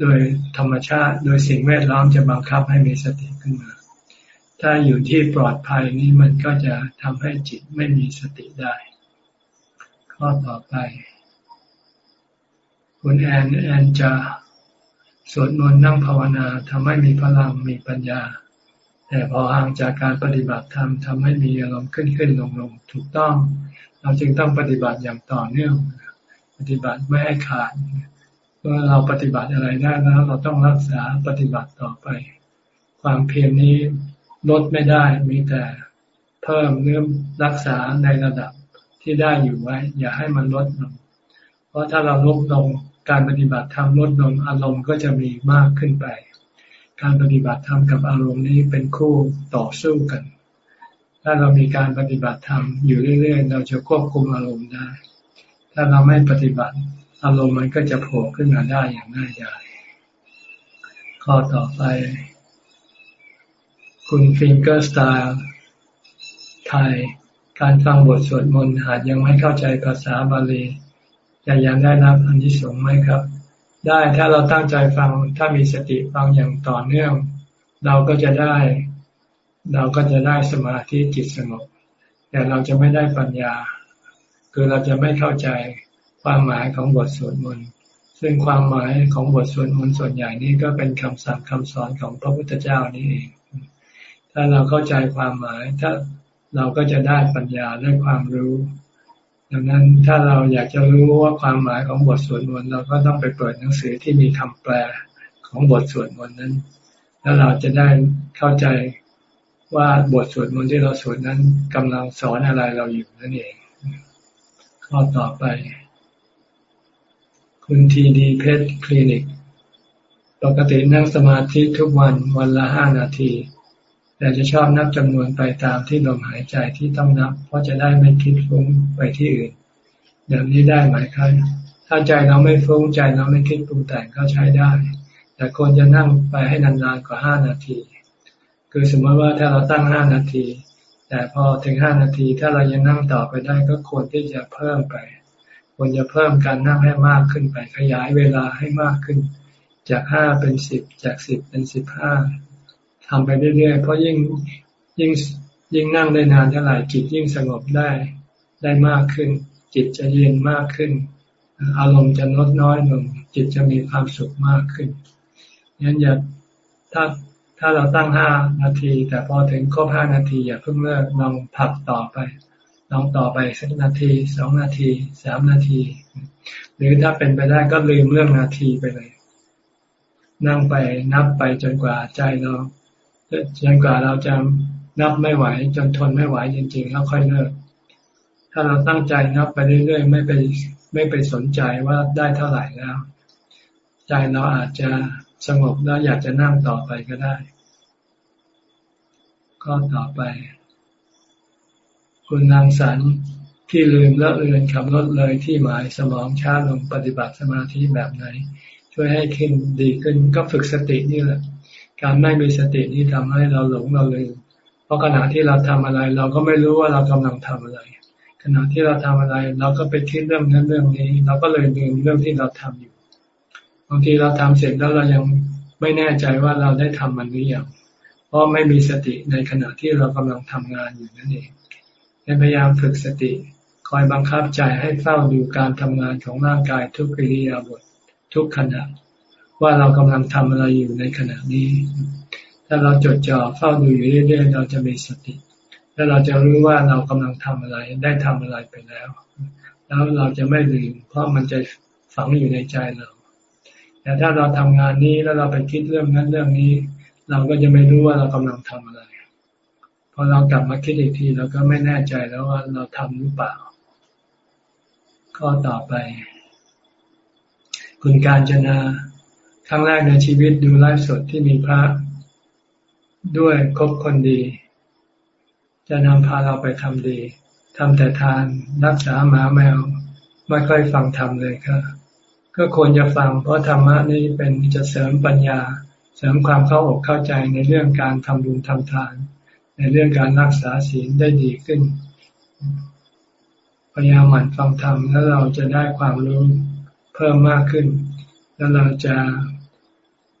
โดยธรรมชาติ โดยสิ่งแวดล้อมจะบังคับให้มีสติขึ้นมา ถ้าอยู่ที่ปลอดภัยนี่มันก็จะทำให้จิตไม่มีสติได้ ข้อต่อไป คุณแอนแอนจะสวดมนต์นั่งภาวนาทำให้มีพลังมีปัญญา แต่พอห่างจากการปฏิบัติธรรมทำให้มีอารมณ์ขึ้นขึ้นลงลงถูกต้อง เราจึงต้องปฏิบัติอย่างต่อเนื่อง ปฏิบัติไม่ให้ขาดเมื่อเราปฏิบัติอะไรได้แล้ว เราต้องรักษาปฏิบัติต่อไป ความเพียรนี้ลดไม่ได้มีแต่เพิ่มเนื่อรักษาในระดับที่ได้อยู่ไว้ อย่าให้มันลดลง เพราะถ้าเราลดลงการปฏิบัติธรรมลดลงอารมณ์ก็จะมีมากขึ้นไป การปฏิบัติธรรมกับอารมณ์นี้เป็นคู่ต่อสู้กัน ถ้าเรามีการปฏิบัติธรรมอยู่เรื่อยๆ เราจะควบคุมอารมณ์ได้ ถ้าเราไม่ปฏิบัติ อารมณ์มันก็จะโผล่ขึ้นมาได้อย่างง่ายดายข้อต่อไป คุณ Fingerstyle Thai การฟังบทสวดมนต์หากยังไม่เข้าใจภาษาบาลีจะยังได้รับอานิสงส์ไหมครับ ได้ถ้าเราตั้งใจฟังถ้ามีสติฟังอย่างต่อเนื่อง เราก็จะได้ เราก็จะได้สมาธิจิตสงบ แต่เราจะไม่ได้ปัญญา คือเราจะไม่เข้าใจความหมายของบทสวดมนต์ซึ่งความหมายของบทสวดมนต์ส่วนใหญ่นี้ก็เป็นคำสั่งคำสอนของพระพุทธเจ้านี่เอง ถ้าเราเข้าใจความหมาย ถ้าเราก็จะได้ปัญญาได้ความรู้ ดังนั้นถ้าเราอยากจะรู้ว่าความหมายของบทสวดมนต์เราก็ต้องไปเปิดหนังสือที่มีคำแปลของบทสวดมนต์นั้น แล้วเราจะได้เข้าใจ ว่าบทสวดมนต์ที่เราสวดนั้นกำลังสอนอะไรเราอยู่นั่นเอง ข้อต่อไป คุณทีดีเพชรคลินิก ปกตินั่งสมาธิทุกวันวันละห้านาที แต่จะชอบนับจำนวนไปตามที่ลมหายใจที่ต้องนับ เพราะจะได้ไม่คิดฟุ้งไปที่อื่นอย่างนี้ได้ไหมครับถ้าใจเราไม่ฟุ้งใจเราไม่คิดปรุงแต่งก็ใช้ได้ แต่ควรจะนั่งไปให้นานๆกว่าห้านาที คือสมมติว่าถ้าเราตั้งห้านาที แต่พอถึงห้านาทีถ้าเรายังนั่งต่อไปได้ก็ควรที่จะเพิ่มไป ควรจะเพิ่มการนั่งให้มากขึ้นไป ขยายเวลาให้มากขึ้น จากห้าเป็นสิบจากสิบเป็นสิบห้าทำไปเรื่อยๆ เพราะยิ่งยิ่งยิ่งนั่งได้นานเท่าไหร่จิตยิ่งสงบได้ได้มากขึ้น จิตจะเย็นมากขึ้น อารมณ์จะลดน้อยลงจิตจะมีความสุขมากขึ้นงั้นอย่าถ้า ถ้าเราตั้งห้านาที แต่พอถึงครบห้านาที อย่าเพิ่งเลิกลองผักต่อไป ลองต่อไปสักนาทีสองนาทีสามนาที หรือถ้าเป็นไปได้ก็ลืมเรื่องนาทีไปเลย นั่งไปนับไปจนกว่าใจเราจนกว่าเราจะนับไม่ไหว จนทนไม่ไหวจริงๆแล้วค่อยเลิก ถ้าเราตั้งใจนับไปเรื่อยๆไม่ไปไม่ไปสนใจว่าได้เท่าไหร่แล้ว ใจเราอาจจะ สงบแล้วอยากจะนั่งต่อไปก็ได้ ก็ต่อไป คุณนางสันที่ลืมและเลือนขับรถเลยที่หมายสมองช้าลงปฏิบัติสมาธิแบบไหน ช่วยให้ขึ้นดีขึ้นก็ฝึกสตินี่แหละ การไม่มีสตินี่ทำให้เราหลงเราลืมเพราะขณะที่เราทำอะไร เราก็ไม่รู้ว่าเรากำลังทำอะไร ขณะที่เราทำอะไร เราก็ไปคิดเรื่องนั้นเรื่องนี้ เราก็เลยลืมเรื่องที่เราทำอยู่ บางทีเราทำเสร็จแล้วเรายังไม่แน่ใจว่าเราได้ทำมันหรือยังเพราะไม่มีสติในขณะที่เรากำลังทำงานอยู่นั่นเองพยายามฝึกสติ คอยบังคับใจให้เฝ้าดูการทำงานของร่างกายทุกกิริยาบททุกขณะ ว่าเรากำลังทำอะไรอยู่ในขณะนี้ ถ้าเราจดจ่อเฝ้าดูอยู่เรื่อยๆเราจะมีสติ แล้วเราจะรู้ว่าเรากำลังทำอะไรได้ทำอะไรไปแล้ว แล้วเราจะไม่ลืมเพราะมันจะฝังอยู่ในใจเรา แต่ถ้าเราทำงานนี้แล้วเราไปคิดเรื่องนั้นเรื่องนี้ เราก็จะไม่รู้ว่าเรากำลังทำอะไรพอเรากลับมาคิดอีกทีเราก็ไม่แน่ใจแล้วว่าเราทำหรือเปล่าก็ต่อไป คุณการจนาครั้งแรกในชีวิตดูไลฟ์สดที่มีพระด้วยคบคนดี จะนำพาเราไปทำดีทำแต่ทานรักษาหมาแมว ไม่ค่อยฟังธรรมเลยครับ ก็ควรจะฟัง เพราะธรรมะนี่เป็นจะเสริมปัญญา เสริมความเข้าอกเข้าใจในเรื่องการทำบุญทำทาน ในเรื่องการรักษาศีลได้ดีขึ้นพยายามหมั่นฟังธรรมแล้วเราจะได้ความรู้เพิ่มมากขึ้น แล้วเราจะ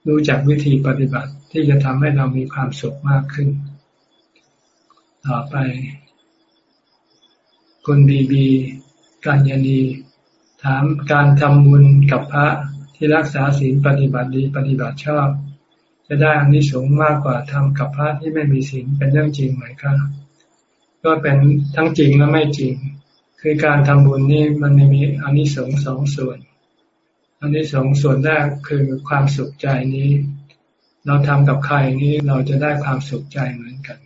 รู้จักวิธีปฏิบัติที่จะทำให้เรามีความสุขมากขึ้น ต่อไป คุณบีบีกัญญาณี ถามการทำบุญกับพระที่รักษาศีลปฏิบัติดีปฏิบัติชอบ จะได้อานิสงส์มากกว่าทำกับพระที่ไม่มีศีลเป็นเรื่องจริงไหมครับก็เป็นทั้งจริงและไม่จริง คือการทำบุญนี่มันมีอานิสงส์สองส่วนอานิสงส์ส่วนแรกคือความสุขใจนี้ เราทำกับใครนี้เราจะได้ความสุขใจเหมือนกัน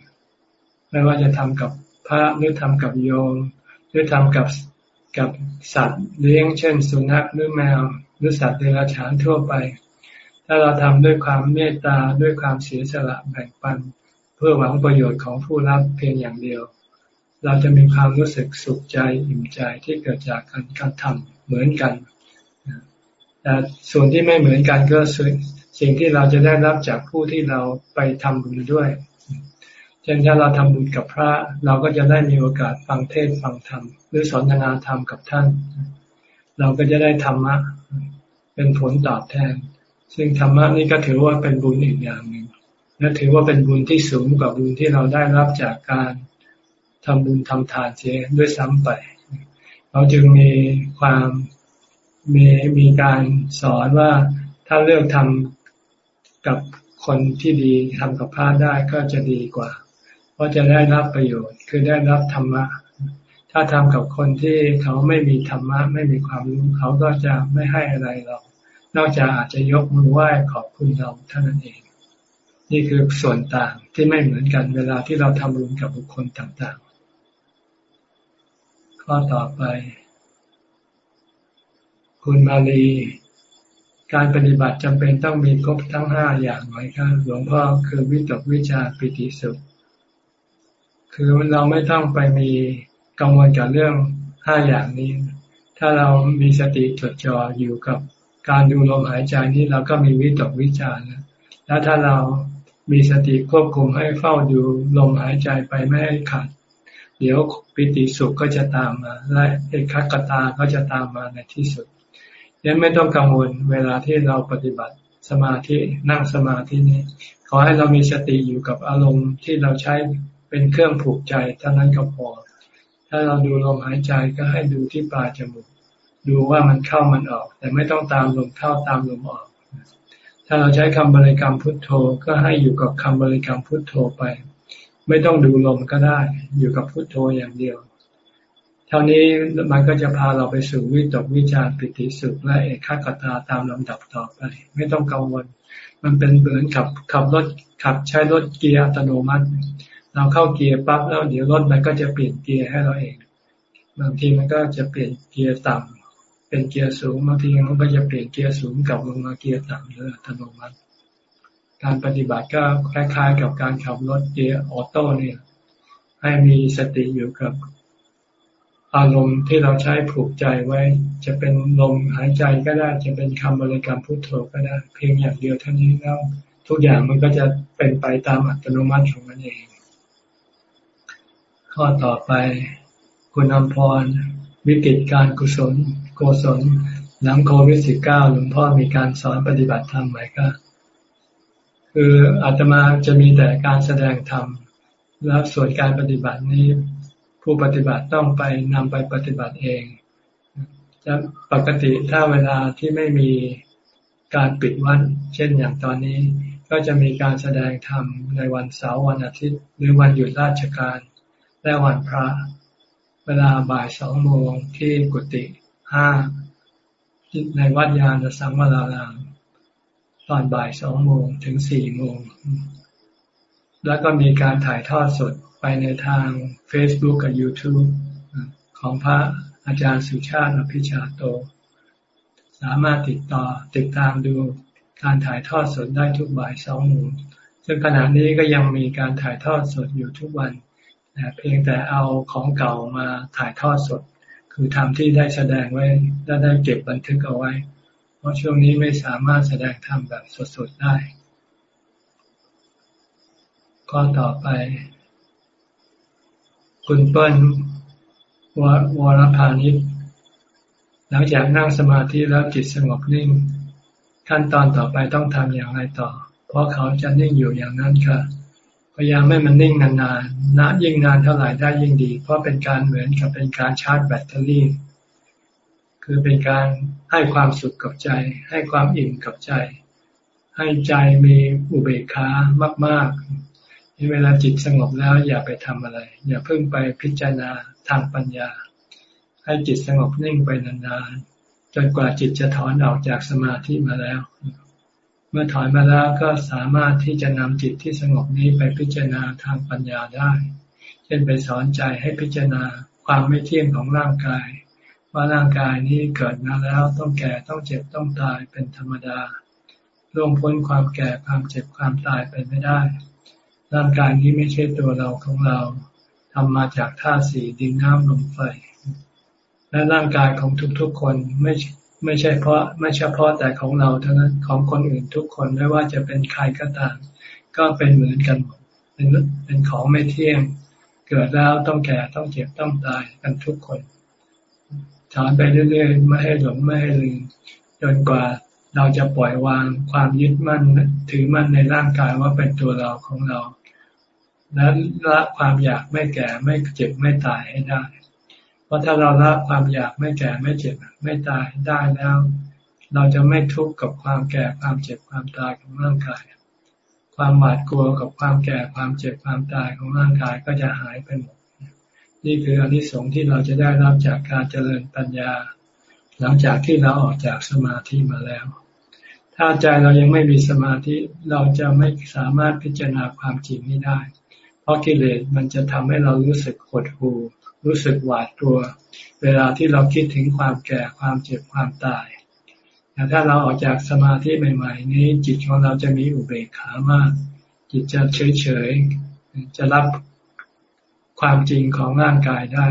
ไม่ว่าจะทำกับพระหรือทำกับโยมหรือทำกับ กับสัตว์เลี้ยงเช่น สุนัขหรือแมว หรือสัตว์เดรัจฉานทั่วไป ถ้าเราทำด้วยความเมตตาด้วยความเสียสละแบ่งปัน เพื่อหวังประโยชน์ของผู้รับเพียงอย่างเดียว เราจะมีความรู้สึกสุขใจอิ่มใจที่เกิดจากการการทำเหมือนกันแต่ส่วนที่ไม่เหมือนกันก็สิ่งที่เราจะได้รับจากผู้ที่เราไปทำบุญด้วย เช่นถ้าเราทำบุญกับพระ เราก็จะได้มีโอกาสฟังเทศฟังธรรมหรือสนทนาธรรมกับท่าน เราก็จะได้ธรรมะ เป็นผลตอบแทน ซึ่งธรรมะนี่ก็ถือว่าเป็นบุญอีกอย่างหนึ่งและถือว่าเป็นบุญที่สูงกว่าบุญที่เราได้รับจากการทำบุญทำทานเสียด้วยซ้ำไป เราจึงมีความมีมีการสอนว่าถ้าเลือกทำกับคนที่ดีทำกับพระได้ก็จะดีกว่า เพราะจะได้รับประโยชน์คือได้รับธรรมะ ถ้าทำกับคนที่เขาไม่มีธรรมะไม่มีความรู้เขาก็จะไม่ให้อะไรเรา นอกจากอาจจะยกมือไหว้ขอบคุณเราเท่านั้นเอง นี่คือส่วนต่างที่ไม่เหมือนกันเวลาที่เราทำบุญกับบุคคลต่างๆ ข้อต่อไป คุณมาลีการปฏิบัติจำเป็นต้องมีครบทั้งห้าอย่างไหมครับหลวงพ่อคือวิตกวิจารปิติสุข คือเราไม่ต้องไปมีกังวลกับเรื่องห้าอย่างนี้ ถ้าเรามีสติจดจ่ออยู่กับการดูลมหายใจนี้เราก็มีวิตกวิจาร์แล้วถ้าเรามีสติควบคุมให้เฝ้าดูลมหายใจไปไม่ให้ขาด เดี๋ยวปิติสุขก็จะตามมา และเอกขตาก็จะตามมาในที่สุดยังไม่ต้องกังวลเวลาที่เราปฏิบัติสมาธินั่งสมาธินี้ ขอให้เรามีสติอยู่กับอารมณ์ที่เราใช้ เป็นเครื่องผูกใจเท่านั้นก็พอ ถ้าเราดูลมหายใจก็ให้ดูที่ปลายจมูก ดูว่ามันเข้ามันออก แต่ไม่ต้องตามลมเข้าตามลมออก ถ้าเราใช้คำบริกรรมพุทโธก็ให้อยู่กับคำบริกรรมพุทโธไป ไม่ต้องดูลมก็ได้ อยู่กับพุทโธอย่างเดียว เท่านี้มันก็จะพาเราไปสู่วิตกวิจารปิติสุขและเอกขตาตามลำดับต่อไป ไม่ต้องกังวล มันเป็นเหมือนขับขับรถขับใช้รถเกียร์อัตโนมัติ เราเข้าเกียร์ปั๊บแล้วเดี๋ยวรถมันก็จะเปลี่ยนเกียร์ให้เราเอง บางทีมันก็จะเปลี่ยนเกียร์ต่ำเป็นเกียร์สูงบางทีมันก็จะเปลี่ยนเกียร์สูงกลับลงมาเกียร์ต่ำเลยอัตโนมัติการปฏิบัติก็คล้าย ๆ กับการขับรถเกียร์ออโต้เนี่ย ให้มีสติอยู่กับอารมณ์ที่เราใช้ผูกใจไว้ จะเป็นลมหายใจก็ได้ จะเป็นคำบริกรรมพุทโธก็ได้ เพียงอย่างเดียวเท่านี้แล้วทุกอย่างมันก็จะเป็นไปตามอัตโนมัติของมันเอง ข้อต่อไป คุณอมพร วิกฤตการกุศลโกศลหลังโควิดสิบเก้าหลวงพ่อมีการสอนปฏิบัติธรรมไหมก็คืออาตมาจะมีแต่การแสดงธรรมแล้วส่วนการปฏิบัตินี้ ผู้ปฏิบัติต้องไปนำไปปฏิบัติเองจะปกติถ้าเวลาที่ไม่มีการปิดวันเช่นอย่างตอนนี้ ก็จะมีการแสดงธรรมในวันเสาร์วันอาทิตย์ หรือวันหยุดราชการ และวันพระ เวลาบ่ายสองโมงที่กุฏิห้าในวัดยานสังวราราม ตอนบ่ายสองโมงถึงสี่โมง แล้วก็มีการถ่ายทอดสดไปในทาง Facebook กับ YouTube ของพระอาจารย์สุชาติอภิชาโต สามารถติดต่อติดตามดูการถ่ายทอดสดได้ทุกบ่ายสองโมงซึ่งขณะนี้ก็ยังมีการถ่ายทอดสดอยู่ทุกวัน เพียงแต่เอาของเก่ามาถ่ายทอดสด คือทำที่ได้แสดงไว้และได้เก็บบันทึกเอาไว้ เพราะช่วงนี้ไม่สามารถแสดงทำแบบสดๆได้ ข้อต่อไป คุณเปิ้ลววรพานิชหลังจากนั่งสมาธิแล้วจิตสงบนิ่ง ขั้นตอนต่อไปต้องทำอย่างไรต่อ เพราะเขาจะนิ่งอยู่อย่างนั้นค่ะ ยายามไม่มันนิ่งนานๆนะยิ่งนานเท่าไหร่ได้ยิ่งดี เพราะเป็นการเหมือนกับเป็นการชาร์จแบตเตอรี่ คือเป็นการให้ความสุขกับใจ ให้ความอิ่มกับใจ ให้ใจมีอุเบกขามากๆเวลาจิตสงบแล้วอย่าไปทำอะไร อย่าเพิ่งไปพิจารณาทางปัญญา ให้จิตสงบนิ่งไปนานๆจนกว่าจิตจะถอนออกจากสมาธิมาแล้ว เมื่อถอนมาแล้วก็สามารถที่จะนำจิตที่สงบนี้ไปพิจารณาทางปัญญาได้ เช่นไปสอนใจให้พิจารณาความไม่เที่ยงของร่างกาย ว่าร่างกายนี้เกิดมาแล้วต้องแก่ต้องเจ็บต้องตายเป็นธรรมดาล่วงพ้นความแก่ความเจ็บความตายไปไม่ได้ ร่างกายนี้ไม่ใช่ตัวเราของเราทำมาจากธาตุสี่ดินน้ำลมไฟและร่างกายของทุกๆคนไม่ ไม่ใช่เพราะไม่เฉพาะแต่ของเราเท่านั้นของคนอื่นทุกคนไม่ว่าจะเป็นใครก็ตาม ก็เป็นเหมือนกันหมดเป็นเป็นของไม่เที่ยง เกิดแล้วต้องแก่ต้องเจ็บต้องตายกันทุกคนสอนไปเรื่อยๆ ไม่ให้หลงไม่ให้ลืมจนกว่าเราจะปล่อยวางความยึดมั่นถือมั่นในร่างกายว่าเป็นตัวเราของเรา และละความอยากไม่แก่ไม่เจ็บไม่ตายให้ได้ ราะถ้าเราละความอยากไม่แก่ไม่เจ็บไม่ตายได้แล้ว เราจะไม่ทุกข์กับความแก่ความเจ็บความตายของร่างกาย ความหวาดกลัวกับความแก่ความเจ็บความตายของร่างกายก็จะหายไปหมด นี่คืออนิสงส์ที่เราจะได้รับจากการเจริญปัญญา หลังจากที่เราออกจากสมาธิมาแล้ว ถ้าใจเรายังไม่มีสมาธิเราจะไม่สามารถพิจารณาความจริงนี้ได้ เพราะกิเลสมันจะทำให้เรารู้สึกหดหู่ รู้สึกหวาดกลัว เวลาที่เราคิดถึงความแก่ความเจ็บความตายแต่ถ้าเราออกจากสมาธิใหม่ ๆ นี้จิตของเราจะมีอุเบกขามาก จิตจะเฉยๆจะรับความจริงของร่างกายได้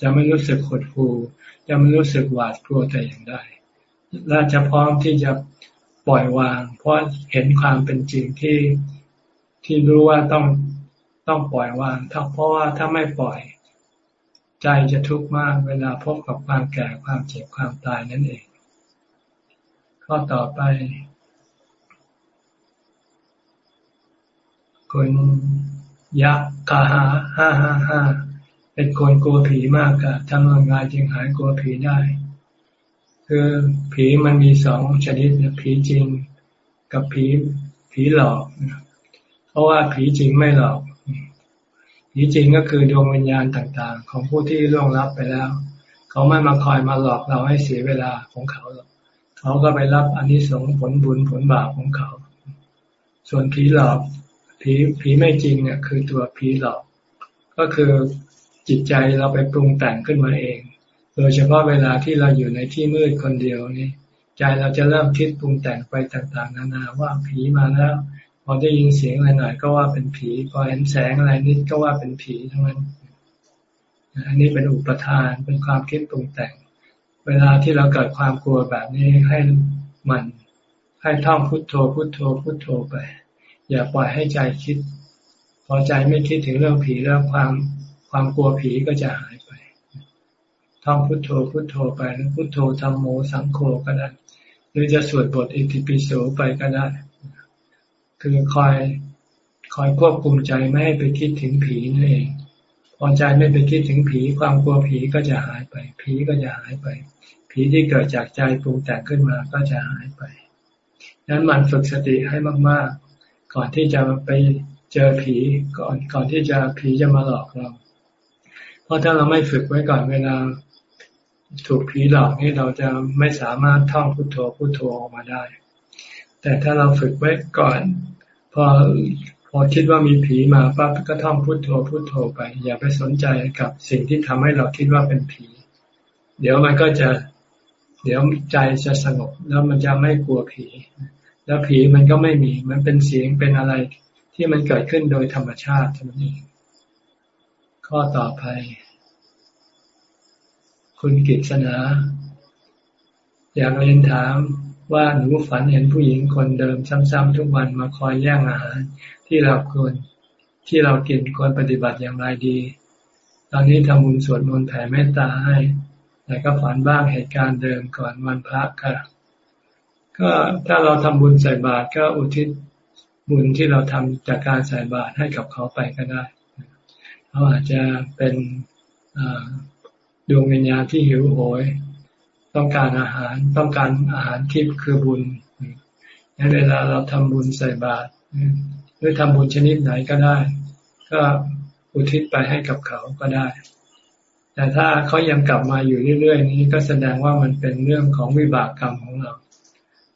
จะไม่รู้สึกหดหูจะไม่รู้สึกหวาดกลัวแต่อย่างใดและจะพร้อมที่จะปล่อยวาง เพราะเห็นความเป็นจริงที่ที่รู้ว่าต้องต้องปล่อยวางถ้าเพราะว่าถ้าไม่ปล่อย ใจจะทุกข์มากเวลาพบกับความแก่ความเจ็บความตายนั่นเอง ข้อต่อไปคุณยักษ์กาหาห้าห้าห้าเป็นคนกลัวผีมากค่ะทำงานจึงหายกลัวผีได้ คือผีมันมีสองชนิดผีจริงกับผีผีหลอก เพราะว่าผีจริงไม่หลอก ผีจริงก็คือดวงวิญญาณต่างๆ ของผู้ที่ล่วงลับไปแล้ว เขาไม่มาคอยมาหลอกเราให้เสียเวลาของเขาหรอกเขาก็ไปรับอนนิสงส์ผลบุญผลบาปของเขา ส่วนผีหลอกผีผีไม่จริงเนี่ยคือตัวผีหลอก ก็คือจิตใจเราไปปรุงแต่งขึ้นมาเอง โดยเฉพาะเวลาที่เราอยู่ในที่มืดคนเดียวนี่ใจเราจะเริ่มคิดปรุงแต่งไปต่างๆ นานาว่าผีมาแล้ว พอได้ยินเสียงอะไรหน่อยก็ว่าเป็นผี พอเห็นแสงอะไรนิดก็ว่าเป็นผีทั้งนั้น อันนี้เป็นอุปทานเป็นความคิดปรุงแต่ง เวลาที่เราเกิดความกลัวแบบนี้ให้มันให้ท่องพุทโธพุทโธพุทโธไป อย่าปล่อยให้ใจคิด พอใจไม่คิดถึงเรื่องผีแล้วความความกลัวผีก็จะหายไปท่องพุทโธพุทโธไปพุทโธธรรมโมสังโฆก็ได้ หรือจะสวดบทอิติปิโสไปก็ได้ คือคอยคอยควบคุมใจไม่ให้ไปคิดถึงผีนั่นเอง พอใจไม่ไปคิดถึงผี ความกลัวผีก็จะหายไป ผีก็จะหายไป ผีที่เกิดจากใจปรุงแต่งขึ้นมาก็จะหายไปนั้นมันฝึกสติให้มาก ๆ ก่อนที่จะไปเจอผีก่อนก่อนที่จะผีจะมาหลอกเรา เพราะถ้าเราไม่ฝึกไว้ก่อนเวลาถูกผีหลอกนี่เราจะไม่สามารถท่องพุทโธพุทโธออกมาได้ แต่ถ้าเราฝึกไว้ก่อน พอพอคิดว่ามีผีมาปั๊บก็ท่องพุทโธพุทโธไป อย่าไปสนใจกับสิ่งที่ทำให้เราคิดว่าเป็นผี เดี๋ยวมันก็จะ เดี๋ยวใจจะสงบแล้วมันจะไม่กลัวผี แล้วผีมันก็ไม่มี มันเป็นเสียงเป็นอะไรที่มันเกิดขึ้นโดยธรรมชาติเท่านั้นเองข้อต่อไป คุณกิษณาอยากเรียนถาม ว่าหนูฝันเห็นผู้หญิงคนเดิมซ้ำๆทุกวันมาคอยแย่งอาหาร ที่เราควรที่เรากินควรปฏิบัติอย่างไรดี ตอนนี้ทำบุญสวดมนต์แผ่เมตตาให้แต่ก็ฝันบ้างเหตุการณ์เดิมก่อนวันพระค่ะ ก็ถ้าเราทำบุญใส่บาตรก็อุทิศบุญที่เราทำจากการใส่บาตรให้กับเขาไปก็ได้เขาอาจจะเป็นดวงวิญญาณที่หิวโหย ต้องการอาหารต้องการอาหารทิพย์คือบุญในเวลาเราทำบุญใส่บาตรหรือทำบุญชนิดไหนก็ได้ ก็อุทิศไปให้กับเขาก็ได้ แต่ถ้าเขายังกลับมาอยู่เรื่อยๆ นี้ก็แสดงว่ามันเป็นเรื่องของวิบากกรรมของเรา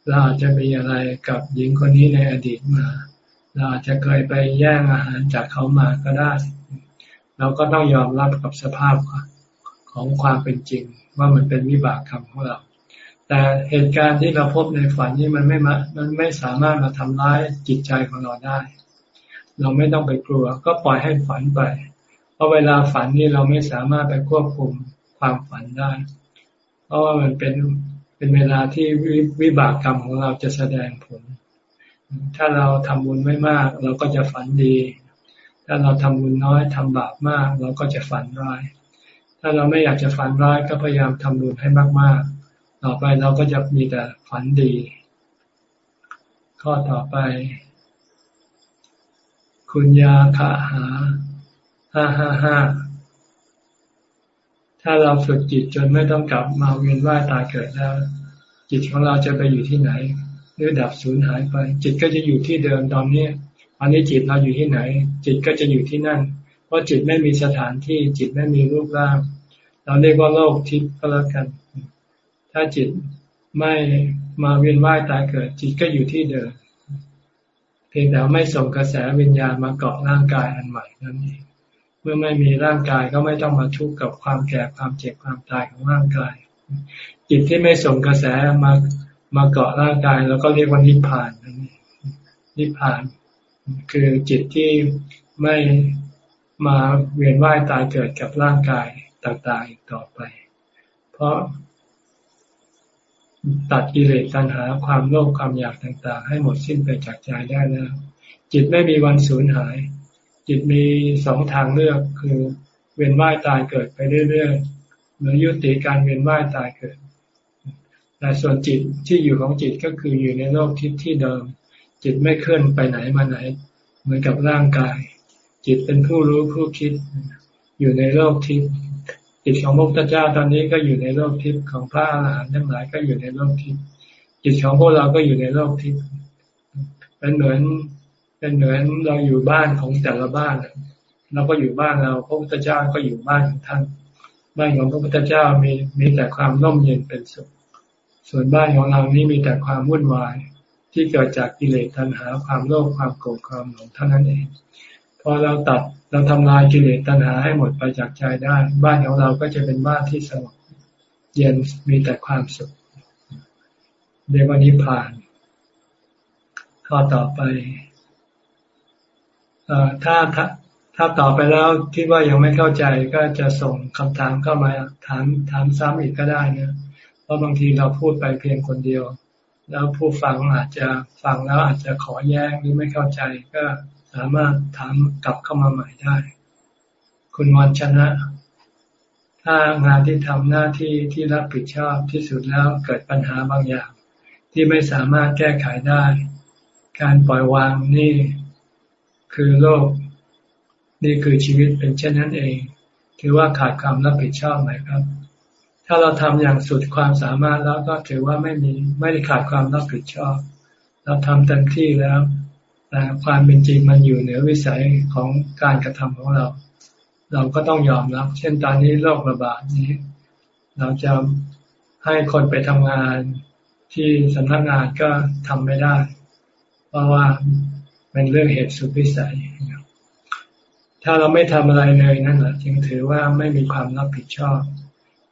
เราอาจจะมีอะไรกับหญิงคนนี้ในอดีตมา เราอาจจะเคยไปแย่งอาหารจากเขามาก็ได้ เราก็ต้องยอมรับกับสภาพของความเป็นจริง ว่ามันเป็นวิบากกรรมของเรา แต่เหตุการณ์ที่เราพบในฝันนี้มันไม่มามันไม่สามารถมาทำร้ายจิตใจของเราได้ เราไม่ต้องไปกลัว ก็ปล่อยให้ฝันไป เพราะเวลาฝันนี่เราไม่สามารถไปควบคุมความฝันได้ เพราะว่ามันเป็นเป็นเวลาที่วิบากกรรมของเราจะแสดงผล ถ้าเราทำบุญไม่มาก เราก็จะฝันดี ถ้าเราทำบุญน้อยทำบาปมาก เราก็จะฝันร้าย ถ้าเราไม่อยากจะฝันร้ายก็พยายามทำบุญให้มาก ๆ ต่อไปเราก็จะมีแต่ฝันดี ข้อต่อไป คุณยาขาหาห้าห้าห้าถ้าเราฝึกจิตจนไม่ต้องกลับมาเวียนว่ายตายเกิดแล้ว จิตของเราจะไปอยู่ที่ไหน หรือดับสูญหายไป จิตก็จะอยู่ที่เดิมตอนนี้อันนี้จิตเราอยู่ที่ไหน จิตก็จะอยู่ที่นั่น เพราะจิตไม่มีสถานที่จิตไม่มีรูปร่าง เราเรียกว่าโลกทิพย์ก็แล้วกัน ถ้าจิตไม่มาเวียนว่ายตายเกิด จิตก็อยู่ที่เดิมเพียงแต่ไม่ส่งกระแสวิญญาณมาเกาะร่างกายอันใหม่นั่นเองเมื่อไม่มีร่างกายก็ไม่ต้องมาทุกข์กับความแก่ความเจ็บความตายของร่างกาย จิตที่ไม่ส่งกระแสมามาเกาะร่างกาย แล้วก็เรียกว่านิพพานนั่นเองนิพพาน คือจิตที่ไม่ มาเวียนว่ายตายเกิดกับร่างกายต่างๆอีกต่อไป เพราะตัดกิเลสตัณหาความโลภความอยากต่างๆ ให้หมดสิ้นไปจากใจได้แล้ว จิตไม่มีวันสูญหาย จิตมีสองทางเลือกคือเวียนว่ายตายเกิดไปเรื่อยๆหรือยุติการเวียนว่ายตายเกิดแต่ส่วนจิตที่อยู่ของจิตก็คืออยู่ในโลกทิศที่เดิม จิตไม่เคลื่อนไปไหนมาไหน เหมือนกับร่างกาย จิตเป็นผู้รู้ผู้คิด อยู่ในโลกทิพย์จิตของพระพุทธเจ้าตอนนี้ก็อยู่ในโลกทิพย์ของพระอรหันต์ทั้งหลายก็อยู่ในโลกทิพย์จิตของพวกเราก็อยู่ในโลกทิพย์เป็นเหมือนเป็นเหมือนเราอยู่บ้านของแต่ละบ้านเราก็อยู่บ้านเราพระพุทธเจ้าก็อยู่บ้านของท่าน บ้านของพระพุทธเจ้ามีมีแต่ความร่มเย็นเป็นสุข ส่วนบ้านของเรานี่มีแต่ความวุ่นวายที่เกิดจากกิเลสตัณหาความโลภความโกรธความหลงเท่านั้นเอง พอเราตัดเราทำลายกิเลสตัณหาให้หมดไปจากใจได้ บ้านของเราก็จะเป็นบ้านที่สงบเย็นมีแต่ความสุขเรียกว่านิพพาน ข้อต่อไปถ้าถ้าถ้าตอไปแล้วคิดว่ายังไม่เข้าใจก็จะส่งคำถามเข้ามาถามถามซ้ำอีกก็ได้นะเพราะบางทีเราพูดไปเพียงคนเดียว แล้วผู้ฟังอาจจะฟังแล้วอาจจะขอแย้งหรือไม่เข้าใจก็ สามารถถามกลับเข้ามาใหม่ได้ คุณวันชนะ ถ้างานที่ทำหน้าที่ที่รับผิดชอบที่สุดแล้วเกิดปัญหาบางอย่าง ที่ไม่สามารถแก้ไขได้ การปล่อยวางนี่คือโลก นี่คือชีวิตเป็นเช่นนั้นเอง ถือว่าขาดความรับผิดชอบไหมครับ ถ้าเราทำอย่างสุดความสามารถแล้วก็ถือว่าไม่มีไม่ได้ขาดความรับผิดชอบ เราทำเต็มที่แล้ว แต่ความเป็นจริงมันอยู่เหนือวิสัยของการกระทำของเรา เราก็ต้องยอมรับ เช่นตอนนี้โรคระบาดนี้ เราจะให้คนไปทำงานที่สำนักงานก็ทำไม่ได้ เพราะว่าเป็นเรื่องเหตุสุดวิสัย ถ้าเราไม่ทำอะไรเลยนั่นแหละจึงถือว่าไม่มีความรับผิดชอบ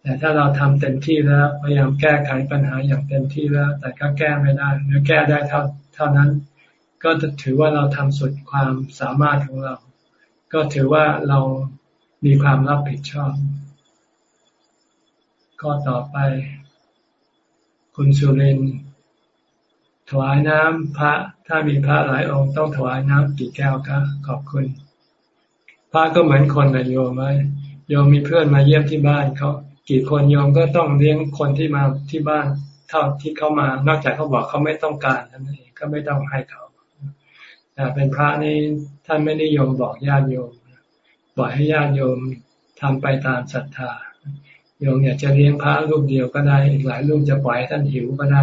แต่ถ้าเราทำเต็มที่แล้วพยายามแก้ไขปัญหาอย่างเต็มที่แล้ว แต่ก็แก้ไม่ได้หรือแก้ได้เท่าเท่านั้น ก็ถือว่าเราทำสุดความสามารถของเรา ก็ถือว่าเรามีความรับผิดชอบก็ต่อไป คุณสุรินทร์ถวายน้ำพระถ้ามีพระหลายองค์ต้องถวายน้ำกี่แก้วครับขอบคุณ พระก็เหมือนคนนะโยมไหมโยมมีเพื่อนมาเยี่ยมที่บ้านเขากี่คนโยมก็ต้องเลี้ยงคนที่มาที่บ้าน เท่าที่เขามา นอกจากเขาบอกเขาไม่ต้องการนั่นเองก็ไม่ต้องให้เขา แต่เป็นพระนี่ท่านไม่นิยมบอกญาติโยมบอกให้ญาติโยมทำไปตามศรัทธาโยมอยากจะเลี้ยงพระรูปเดียวก็ได้ อีกหลายรูปจะปล่อยให้ท่านหิวก็ได้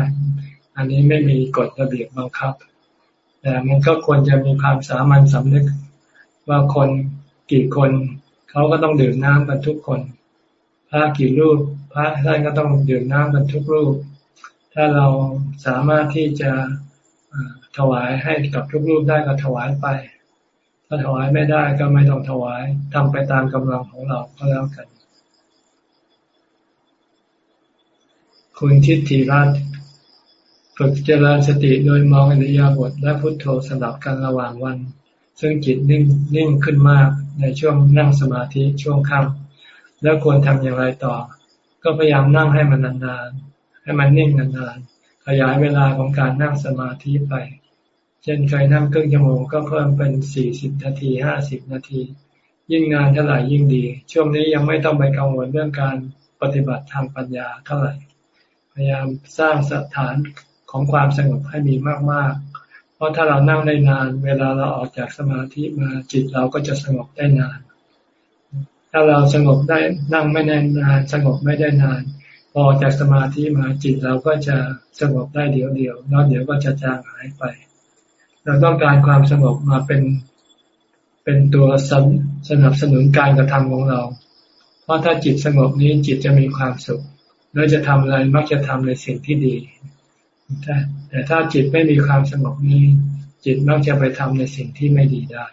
อันนี้ไม่มีกฎระเบียบบังคับ แต่มันก็ควรจะมีความสามัญสำนึก ว่าคนกี่คนเขาก็ต้องดื่มน้ำกันทุกคน พระกี่รูป พระท่านก็ต้องดื่มน้ำกันทุกรูป ถ้าเราสามารถที่จะ ถวายให้กับทุกรูปได้ก็ถวายไป ถ้าถวายไม่ได้ก็ไม่ต้องถวายทำไปตามกำลังของเราก็แล้วกัน คุณทิฏฐิรัตฝึกเจริญสติโดยมองอนิยาบทและพุทโธสลับกันระหว่างวัน ซึ่งจิตนิ่งนิ่งขึ้นมากในช่วงนั่งสมาธิช่วงค่ำแล้วควรทำอย่างไรต่อ ก็พยายามนั่งให้มันนานๆ ให้มันนิ่งนานๆ ขยายเวลาของการนั่งสมาธิไป เช่นเคยนั่งครึ่งชั่วโมงก็เพิ่มเป็นสี่สิบนาทีห้าสิบนาที ยิ่งงานเท่าไหร่ยิ่งดี ช่วงนี้ยังไม่ต้องไปกังวลเรื่องการปฏิบัติทางปัญญาเท่าไหร่ พยายามสร้างสถานของความสงบให้มีมากๆ เพราะถ้าเรานั่งได้นาน เวลาเราออกจากสมาธิมาจิตเราก็จะสงบได้นาน ถ้าเราสงบได้นั่งไม่ได้นาน สงบไม่ได้นานพอจากสมาธิมาจิตเราก็จะสงบได้เดี๋ยวเดียวแล้วเดี๋ยวก็จะจางหายไป เราต้องการความสงบมาเป็น เป็นตัวสนับสนุนการกระทำของเรา เพราะถ้าจิตสงบนี้จิตจะมีความสุขแล้วจะทำอะไรมักจะทำในสิ่งที่ดีแต่ถ้าจิตไม่มีความสงบนี้ จิตมักจะไปทำในสิ่งที่ไม่ดีได้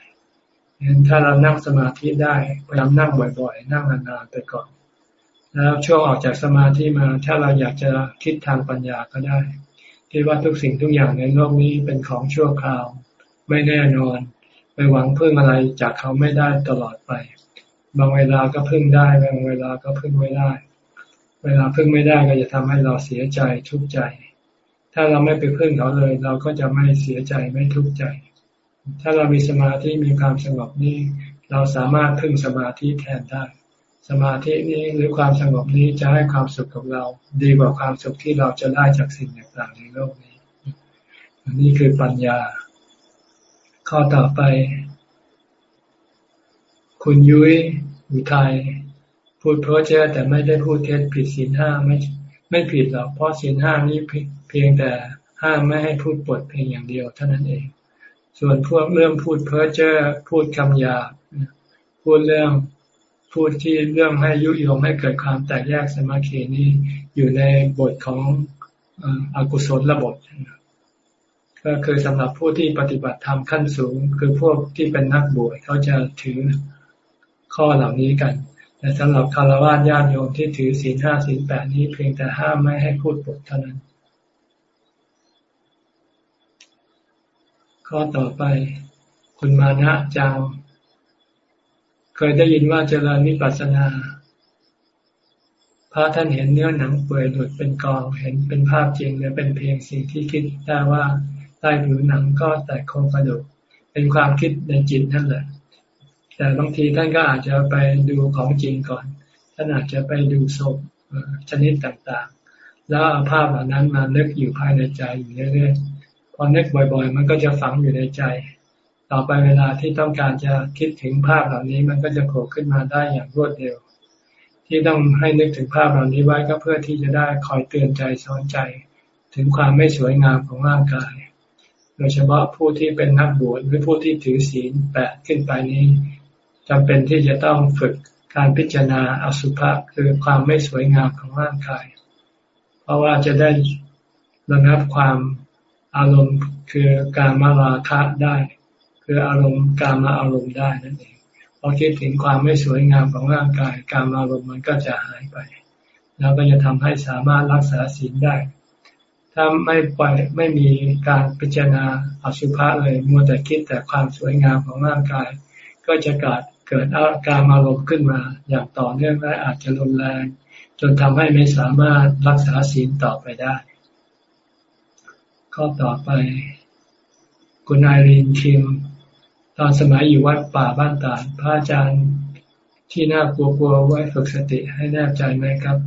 ฉะนั้นถ้าเรานั่งสมาธิได้พยายามนั่งบ่อยๆ นั่งนานๆไปก่อน แล้วช่วงออกจากสมาธิมา ถ้าเราอยากจะคิดทางปัญญาก็ได้ คิดว่าทุกสิ่งทุกอย่างในโลกนี้เป็นของชั่วคราว ไม่แน่นอน ไปหวังพึ่งอะไรจากเขาไม่ได้ตลอดไป บางเวลาก็พึ่งได้บางเวลาก็พึ่งไม่ได้ เวลาพึ่งไม่ได้ก็จะทำให้เราเสียใจทุกข์ใจ ถ้าเราไม่ไปพึ่งเขาเลย เราก็จะไม่เสียใจไม่ทุกข์ใจ ถ้าเรามีสมาธิมีความสงบนี้ เราสามารถพึ่งสมาธิแทนได้ สมาธินี้หรือความสงบนี้จะให้ความสุขกับเรา ดีกว่าความสุขที่เราจะได้จากสิ่งต่างๆในโลกนี้นนี้คือปัญญา ข้อต่อไป คุณยุ้ยอุทัยพูดเพราะเจ้าแต่ไม่ได้พูดเท็จผิดศีลห้าไม่ไม่ผิดหรอกเพราะศีลห้านี้เพียงแต่ห้ามไม่ให้พูดปดเพียงอย่างเดียวเท่านั้นเอง ส่วนพวกเรื่องพูดเพ้อเจ้อพูดคำหยาพูดเรื่อง พูดที่เรื่องให้ยุยงให้เกิดความแตกแยกสมาคีนี้อยู่ในบทของอกุศลระบบก็คือสำหรับผู้ที่ปฏิบัติธรรมขั้นสูง คือพวกที่เป็นนักบวชเขาจะถือข้อเหล่านี้กันแต่สำหรับคารวะญาติโยมที่ถือศีลห้าศีลแปดนี้เพียงแต่ห้ามไม่ให้พูดปดเท่านั้น ข้อต่อไป คุณมานะจัง ยได้ยินว่าเจริญนิปัสสนาพระท่านเห็นเนื้อหนังเปื่อยหลุดเป็นกอง เห็นเป็นภาพจริงหรือเป็นเพียงสิ่งที่คิดได้ว่าใต้ผิวหนังก็แตกโครงกระดูกเป็นความคิดในจิตนั่นแหละ แต่บางทีท่านก็อาจจะไปดูของจริงก่อน ท่านอาจจะไปดูศพชนิดต่างๆ แล้วเอาภาพเหล่านั้นมานึกอยู่ภายในใจอยู่เรื่อยๆ พอนึกบ่อยๆ มันก็จะฝังอยู่ในใจ ต่อไปเวลาที่ต้องการจะคิดถึงภาพเหล่านี้ มันก็จะโผล่ขึ้นมาได้อย่างรวดเร็ว ที่ต้องให้นึกถึงภาพเหล่านี้ไว้ก็เพื่อที่จะได้คอยเตือนใจสอนใจ ถึงความไม่สวยงามของร่างกาย โดยเฉพาะผู้ที่เป็นนักบวชหรือผู้ที่ถือศีลแปดขึ้นไปนี้จำเป็นที่จะต้องฝึกการพิจารณาอสุภะคือความไม่สวยงามของร่างกาย เพราะว่าจะได้ระงับความอารมณ์คือการมาราคะได้ คืออารมณ์การมาอารมณ์ได้นั่นเองพอคิดถึงความไม่สวยงามของร่างกาย การอารมณ์มันก็จะหายไป แล้วก็จะทำให้สามารถรักษาศีลได้ ถ้าไม่ปล่อยไม่มีการพิจารณาอสุภะเลยมัวแต่คิดแต่ความสวยงามของร่างกาย ก็จะเกิดเกิดอาการอารมณ์ขึ้นมา อย่างต่อเนื่องและอาจจะรุนแรง จนทำให้ไม่สามารถรักษาศีลต่อไปได้ ข้อต่อไป คุณนายรินคิม ตอนสมัยอยู่วัดป่าบ้านตาดพระอาจารย์ที่น่ากลัวๆไว้ฝึกสติให้แน่ใจไหมครับ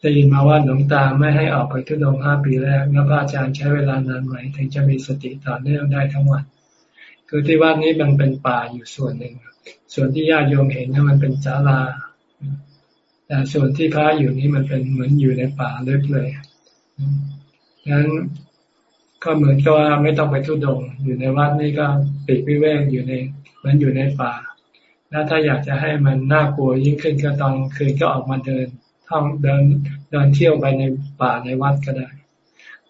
ได้ยินมาว่าหลวงตาไม่ให้ออกไปทุดงห้าปีแรกแล้วพระอาจารย์ใช้เวลานานไหมถึงจะมีสติต่อเนื่องได้ทั้งวันคือที่วัดนี้มันเป็นป่าอยู่ส่วนหนึ่ง ส่วนที่ญาติโยมเห็นนี่มันเป็นศาลา แต่ส่วนที่พระอยู่นี้มันเป็นเหมือนอยู่ในป่าลึกเลยดังนั้น ก็เหมือนกับว่าไม่ต้องไปทุดง อยู่ในวัดนี่ก็ปิดวิเวกอยู่ในเหมือนอยู่ในป่า แล้วถ้าอยากจะให้มันน่ากลัวยิ่งขึ้นก็ตอนคืนก็ออกมาเดินท่องเดินเดินเที่ยวไปในป่าในวัดก็ได้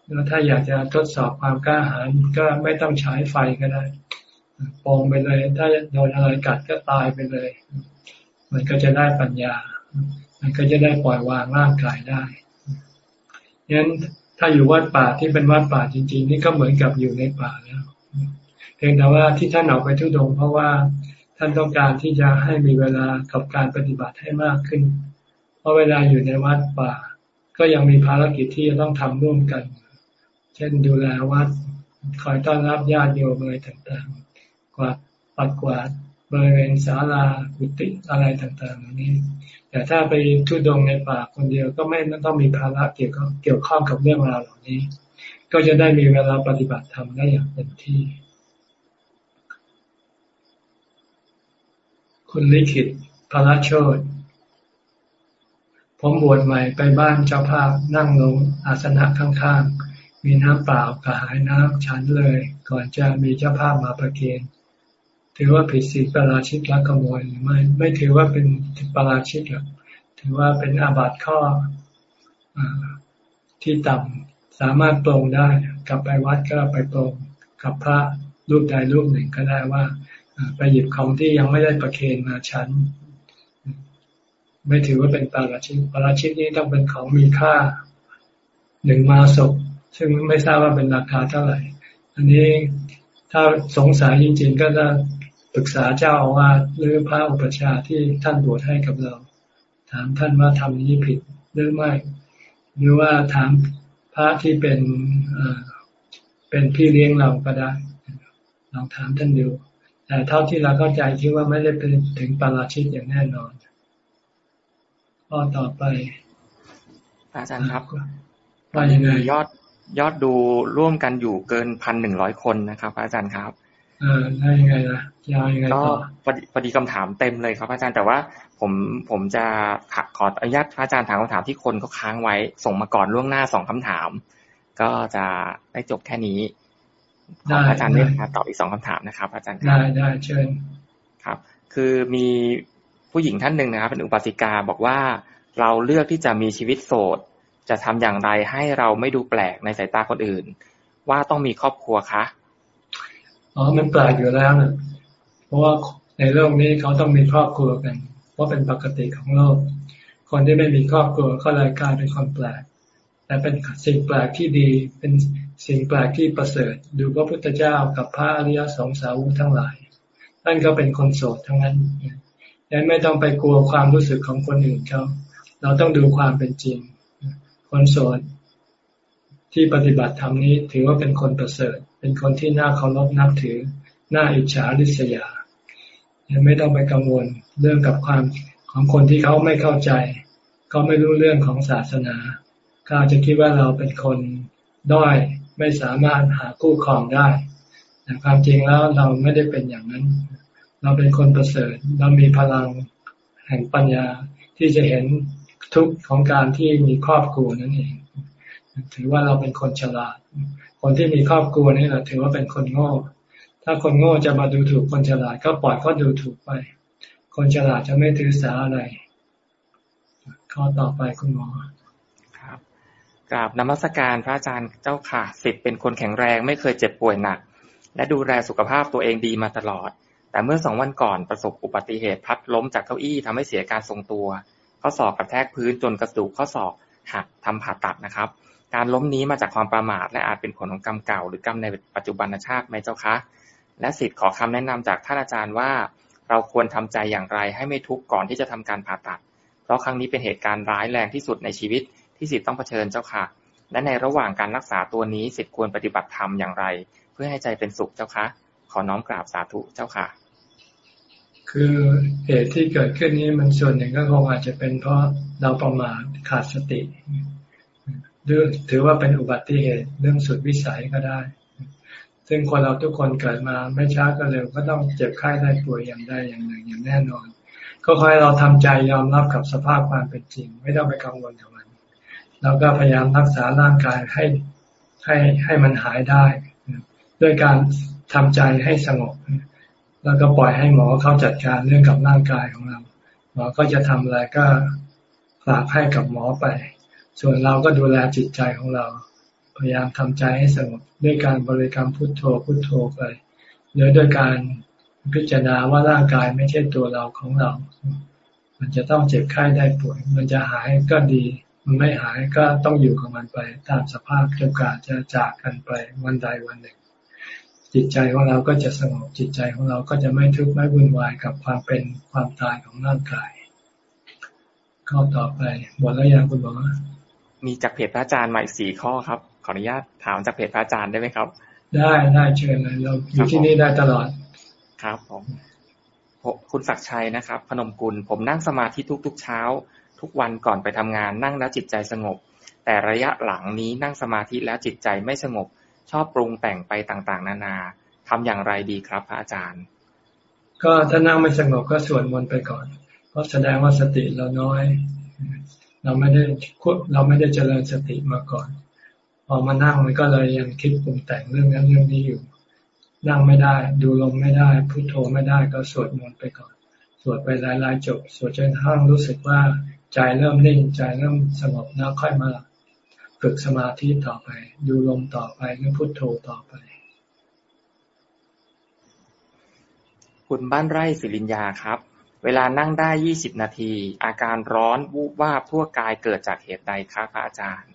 แล้วถ้าอยากจะทดสอบความกล้าหาญก็ไม่ต้องใช้ไฟก็ได้ปองไปเลย ถ้าโดนอะไรกัดก็ตายไปเลย มันก็จะได้ปัญญา มันก็จะได้ปล่อยวางร่างกายได้ยั้น ถ้าอยู่วัดป่าที่เป็นวัดป่าจริง ๆ นี่ก็เหมือนกับอยู่ในป่าแล้วเพียงแต่ว่าที่ท่านออกไปทุดงเพราะว่าท่านต้องการที่จะให้มีเวลากับการปฏิบัติให้มากขึ้น เพราะเวลาอยู่ในวัดป่า ก็ยังมีภารกิจที่จะต้องทำร่วมกัน เช่นดูแลวัดคอยต้อนรับญาติโยมอะไรต่างๆ กวาดปัดกวาดบริเวณศาลากุฏิอะไรต่างๆเหล่านี้ แต่ถ้าไปทุดงในป่าคนเดียวก็ไม่ต้องมีภาระเกี่ยวกับเกี่ยวข้องกับเรื่องราวเหล่านี้ ก็จะได้มีเวลาปฏิบัติธรรมได้อย่างเต็มที่ คุณลิขิตพระโชดผมบวชใหม่ไปบ้านเจ้าภาพนั่งลงอาสนะข้างๆ มีน้ำเปล่ากระหายน้ำฉันเลย ก่อนจะมีเจ้าภาพมาประเคน ถือว่าผิดศีลปราชิกลักขโมยหรือไม่ไม่ถือว่าเป็นปราชิกหรอกถือว่าเป็นอาบัติข้ออที่ต่ำสามารถปรงได้ กลับไปวัดก็ไปปรงกับพระรูปใดรูปหนึ่งก็ได้ว่าไปหยิบของที่ยังไม่ได้ประเคนมาชั้น ไม่ถือว่าเป็นปาราชิกปาราชิกนี้ต้องเป็นของมีค่าหนึ่งมาศพซึ่งไม่ทราบว่าเป็นราคาเท่าไหร่ อันนี้ถ้าสงสัยจริง ๆ ก็จะ ปรึกษาเจ้าอาวาสหรือพระอุปชาที่ท่านบวชให้กับเรา ถามท่านว่าทำนี้ผิดหรือไม่ หรือว่าถามพระที่เป็นเป็นพี่เลี้ยงเราก็ได้ลองถามท่านดูแต่เท่าที่เราเข้าใจคิดว่าไม่ได้เป็นถึงปาราชิกอย่างแน่นอนข้อต่อไป อาจารย์ครับว่ายังไงยอดยอดดูร่วมกันอยู่เกินพันหนึ่งร้อยคนนะครับ อาจารย์ครับ เออได้ยังไงล่ะยาวยังไงก็พอดีคำถามเต็มเลยครับอาจารย์แต่ว่าผมผมจะขออนุญาตพระอาจารย์ถามคำถามที่คนเขาค้างไว้ ส่งมาก่อนล่วงหน้าสองคำถาม ก็จะได้จบแค่นี้ขออาจารย์เลือกตอบอีกสองคำถามนะครับ อาจารย์ได้ได้เชิญครับ คือมีผู้หญิงท่านหนึ่งนะครับ เป็นอุปสิกาบอกว่าเราเลือกที่จะมีชีวิตโสด จะทำอย่างไรให้เราไม่ดูแปลกในสายตาคนอื่น ว่าต้องมีครอบครัวคะ อ๋อมันแปลกอยู่แล้วนะเพราะว่าในโลกนี้เขาต้องมีครอบครัวกันเพราะเป็นปกติของโลก คนที่ไม่มีครอบครัวก็เลยกลายเป็นคนแปลก แต่เป็นสิ่งแปลกที่ดีเป็นสิ่งแปลกที่ประเสริฐ ดูพระพุทธเจ้ากับพระอริยสงสาวกทั้งหลายท่านก็เป็นคนโสดทั้งนั้นยังไม่ต้องไปกลัวความรู้สึกของคนอื่นเขาเราต้องดูความเป็นจริง คนโสดที่ปฏิบัติธรรมนี้ถือว่าเป็นคนประเสริฐ เป็นคนที่น่าเคารพนับถือ น่าอิจฉาริษยายังไม่ต้องไปกังวลเรื่องกับความของคนที่เขาไม่เข้าใจเขาไม่รู้เรื่องของศาสนาเขาจะคิดว่าเราเป็นคนด้อยไม่สามารถหาคู่ครองได้แต่ความจริงแล้วเราไม่ได้เป็นอย่างนั้น เราเป็นคนประเสริฐ เรามีพลังแห่งปัญญาที่จะเห็นทุกข์ของการที่มีครอบครัวนั่นเอง ถือว่าเราเป็นคนฉลาด คนที่มีครอบครัวนี่แหละถือว่าเป็นคนโง่ ถ้าคนโง่จะมาดูถูกคนฉลาดก็ปล่อยเขาดูถูกไป คนฉลาดจะไม่ถือสาอะไร ข้อต่อไปคุณหมอครับกราบนมัสการพระอาจารย์เจ้าค่ะสิทธิ์เป็นคนแข็งแรงไม่เคยเจ็บป่วยหนัก และดูแลสุขภาพตัวเองดีมาตลอด แต่เมื่อสองวันก่อนประสบอุบัติเหตุพัดล้มจากเก้าอี้ทำให้เสียการทรงตัว ข้อศอกกระแทกพื้นจนกระดูกข้อศอกหักทำผ่าตัดนะครับ การล้มนี้มาจากความประมาท และอาจเป็นผลของกรรมเก่า หรือกรรมในปัจจุบันชาติไหมเจ้าคะ และสิทธิ์ขอคำแนะนำจากท่านอาจารย์ว่า เราควรทำใจอย่างไรให้ไม่ทุกข์ก่อนที่จะทำการผ่าตัด เพราะครั้งนี้เป็นเหตุการณ์ร้ายแรงที่สุดในชีวิตที่สิทธิ์ต้องเผชิญเจ้าค่ะ และในระหว่างการรักษาตัวนี้สิทธิ์ควรปฏิบัติธรรมอย่างไร เพื่อให้ใจเป็นสุขเจ้าคะขอน้อมกราบสาธุเจ้าค่ะ คือเหตุที่เกิดขึ้นนี้มันส่วนหนึ่งก็คงอาจจะเป็นเพราะเราประมาทขาดสติ ถือว่าเป็นอุบัติเหตุเรื่องสุดวิสัยก็ได้ ซึ่งคนเราทุกคนเกิดมาไม่ช้าก็เร็วก็ต้องเจ็บไข้ได้ป่วยอย่างใดอย่างหนึ่งอย่างแน่นอน ก็คอยเราทำใจยอมรับกับสภาพความเป็นจริง ไม่ต้องไปกังวลกับมันเราก็พยายามรักษาร่างกายให้ให้ให้มันหายได้ด้วยการทำใจให้สงบ แล้วก็ปล่อยให้หมอเขาจัดการเรื่องกับร่างกายของเรา หมอก็จะทำอะไรก็ฝากให้กับหมอไป ส่วนเราก็ดูแลจิตใจของเรา พยายามทำใจให้สงบด้วยการบริกรรมพุทโธพุทโธไปหรือโดยการพิจารณาว่าร่างกายไม่ใช่ตัวเราของเรา มันจะต้องเจ็บไข้ได้ป่วย มันจะหายก็ดี มันไม่หายก็ต้องอยู่กับมันไป ตามสภาพจนกว่าจะจากกันไปวันใดวันหนึ่ง จิตใจของเราก็จะสงบจิตใจของเราก็จะไม่ทุกข์ไม่วุ่นวายกับความเป็นความตายของร่างกายข้อต่อไปหมดแล้วยังคุณหมอ มีจากเพจพระอาจารย์ใหม่สี่ข้อครับ ขออนุญาตถามจากเพจพระอาจารย์ได้ไหมครับ ได้ได้เชิญเลยเราอยู่ที่นี่ได้ตลอด ครับผมคุณศักชัยนะครับ พนมกุล ผมนั่งสมาธิทุกๆเช้า ทุกวันก่อนไปทำงานนั่งแล้วจิตใจสงบ แต่ระยะหลังนี้นั่งสมาธิแล้วจิตใจไม่สงบ ชอบปรุงแต่งไปต่างๆ นานาทำอย่างไรดีครับพระอาจารย์ ก็ถ้านั่งไม่สงบก็สวดมนต์ไปก่อน เพราะแสดงว่าสติเราน้อย เราไม่ได้เราไม่ได้เจริญสติมาก่อน พอมานั่งมันก็เลยยังคิดปรุงแต่งเรื่องนั้นเรื่องนี้อยู่ นั่งไม่ได้ ดูลมไม่ได้พุโทโธไม่ได้ก็สวดมนต์ไปก่อน สวดไปหลายๆจบ สวดจนทั้งรู้สึกว่าใจเริ่มนิ่งใจเริ่มสงบแล้วค่อยมาฝึกสมาธิต่อไป ดูลมต่อไปหรือพุโทโธต่อไป คุณบ้านไร่ศิรินยาครับ เวลานั่งได้ยี่สิบนาที อาการร้อนวูบว่าทั่วกายเกิดจากเหตุใดครับพระอาจารย์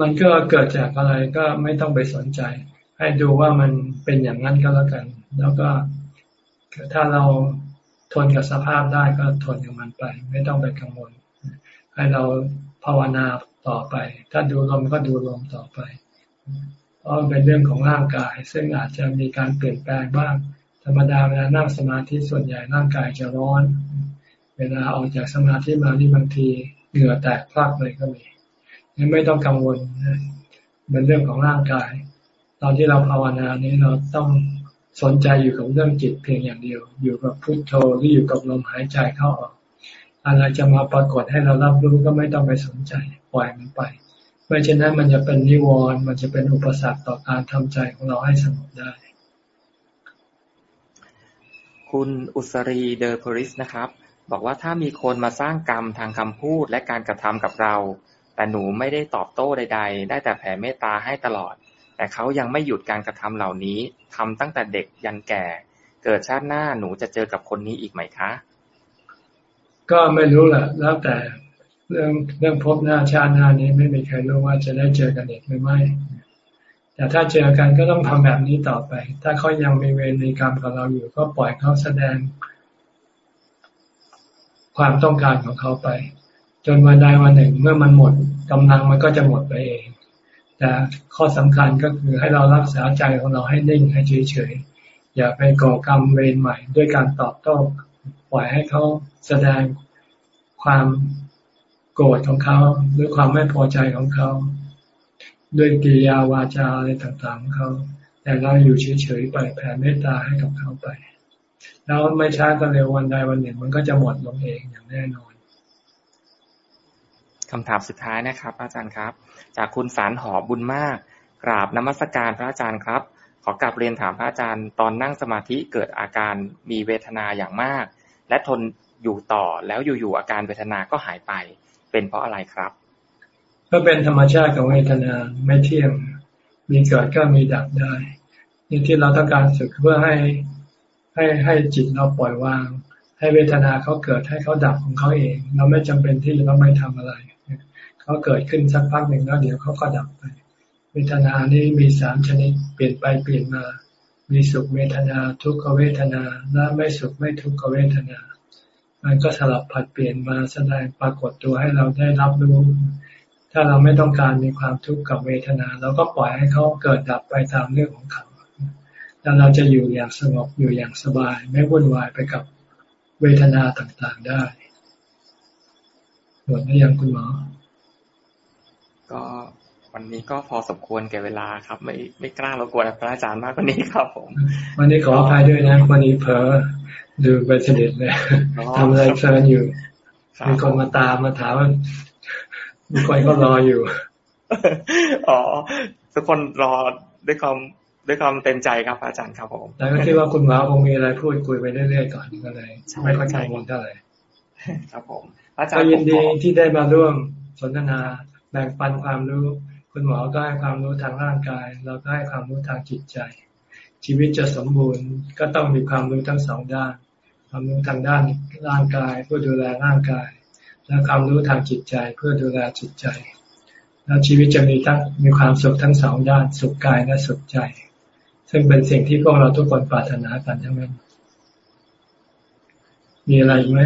มันก็เกิดจากอะไรก็ไม่ต้องไปสนใจ ให้ดูว่ามันเป็นอย่างนั้นก็แล้วกัน แล้วก็ถ้าเราทนกับสภาพได้ก็ทนกับมันไป ไม่ต้องไปกังวล ให้เราภาวนาต่อไป ถ้าดูลมก็ดูลมต่อไป เพราะเป็นเรื่องของร่างกาย ซึ่งอาจจะมีการเปลี่ยนแปลงบ้าง ธรรมดาเวลานั่งสมาธิส่วนใหญ่ร่างกายจะร้อน เวลาออกจากสมาธิมานี่บางทีเหงื่อแตกพลักเลยก็มีไม่ต้องกังวลเป็นเรื่องของร่างกาย ตอนที่เราภาวนานี้เราต้องสนใจอยู่กับเรื่องจิตเพียงอย่างเดียว อยู่กับพุทโธหรืออยู่กับลมหายใจเข้าออกอะไรจะมาปรากฏให้เรารับรู้ก็ไม่ต้องไปสนใจปล่อยมันไปไม่เช่นนั้นมันจะเป็นนิวรณ์มันจะเป็นอุปสรรคต่อการทำใจของเราให้สงบได้ คุณอุสรี เดอร์พริสนะครับ บอกว่าถ้ามีคนมาสร้างกรรมทางคำพูดและการกระทำกับเรา แต่หนูไม่ได้ตอบโต้ใด ๆ ได้แต่แผ่เมตตาให้ตลอด แต่เขายังไม่หยุดการกระทำเหล่านี้ทำตั้งแต่เด็กยันแก่ เกิดชาติหน้าหนูจะเจอกับคนนี้อีกไหมคะ ก็ไม่รู้แหละแล้วแต่เรื่องเรื่องพบหน้าชาติหน้านี้ไม่มีใครรู้ว่าจะได้เจอกันอีกหรือไม่ แต่ถ้าเจอกันก็ต้องทำแบบนี้ต่อไป ถ้าเขายังมีเวรในกรรมกับเราอยู่ ก็ปล่อยเขาแสดง ความต้องการของเขาไป จนวันใดวันหนึ่งเมื่อมันหมดกำลังมันก็จะหมดไปเอง แต่ข้อสำคัญก็คือให้เรารักษาใจของเราให้นิ่งให้เฉยๆ อย่าไปก่อกรรมเวรใหม่ ด้วยการตอบโต้ปล่อยให้เขาแสดงความโกรธของเขาหรือความไม่พอใจของเขา ด้วยกิริยาวาจาอะไรต่างๆของเขา แต่เราอยู่เฉยๆไปแผ่เมตตาให้กับเขาไป แล้วไม่ช้าก็เร็ววันใดวันหนึ่ง มันก็จะหมดลงเองอย่างแน่นอนคำถามสุดท้ายนะครับ อาจารย์ครับ จากคุณสารหอบุญมาก กราบนมัสการพระอาจารย์ครับ ขอกลับเรียนถามพระอาจารย์ ตอนนั่งสมาธิเกิดอาการมีเวทนาอย่างมาก และทนอยู่ต่อแล้วอยู่ๆอาการเวทนาก็หายไป เป็นเพราะอะไรครับ ก็เป็นธรรมชาติของเวทนาไม่เที่ยง มีเกิดก็มีดับได้ นี่ที่เราต้องการฝึกเพื่อให้ให้ให้จิตเราปล่อยวาง ให้เวทนาเขาเกิดให้เขาดับของเขาเอง เราไม่จำเป็นที่จะต้องไม่ทำอะไรเขาเกิดขึ้นสักพักหนึ่งแล้วเดี๋ยวเขาก็ดับไป เวทนานี้มีสามชนิดเปลี่ยนไปเปลี่ยนมา มีสุขเวทนา ทุกขเวทนาและไม่สุขไม่ทุกขเวทนา มันก็สลับผัดเปลี่ยนมาแสดงปรากฏตัวให้เราได้รับรู้ ถ้าเราไม่ต้องการมีความทุกข์กับเวทนาเราก็ปล่อยให้เขาเกิดดับไปตามเรื่องของเขาแล้วเราจะอยู่อย่างสงบอยู่อย่างสบาย ไม่วุ่นวายไปกับเวทนาต่างๆได้หมดหรือยังคุณหมอ ก็วันนี้ก็พอสมควรแก่เวลาครับ ไม่ไม่กล้ารบกวนพระอาจารย์มากกว่านี้ครับผม วันนี้ขออภัยด้วยนะวันนี้เพอดูไปเสด็จเลยทำอะไรเพลินอยู่มีคนมาตามมาถามว่า มีคนก็รออยู่ อ๋อ ทุกคนรอด้วยความด้วยความเต็มใจครับ อาจารย์ครับผมแล้วก็คิดว่าคุณหมอคงมีอะไรพูดคุยไปเรื่อยๆก่อนก็เลยไม่ค่อยกังวลเท่าไหร่ครับผม อาจารย์ยินดีที่ได้มาร่วมสนทนาแบ่งปันความรู้ คุณหมอก็ให้ความรู้ทางร่างกาย เราก็ให้ความรู้ทางจิตใจ ชีวิตจะสมบูรณ์ก็ต้องมีความรู้ทั้งสองด้าน ความรู้ทางด้านร่างกายเพื่อดูแลร่างกาย และความรู้ทางจิตใจเพื่อดูแลจิตใจ แล้วชีวิตจะมีทั้งมีความสุขทั้งสองด้านสุขกายและสุขใจ ซึ่งเป็นสิ่งที่พวกเราทุกคนปรารถนากันใช่ไหมมีอะไรไหม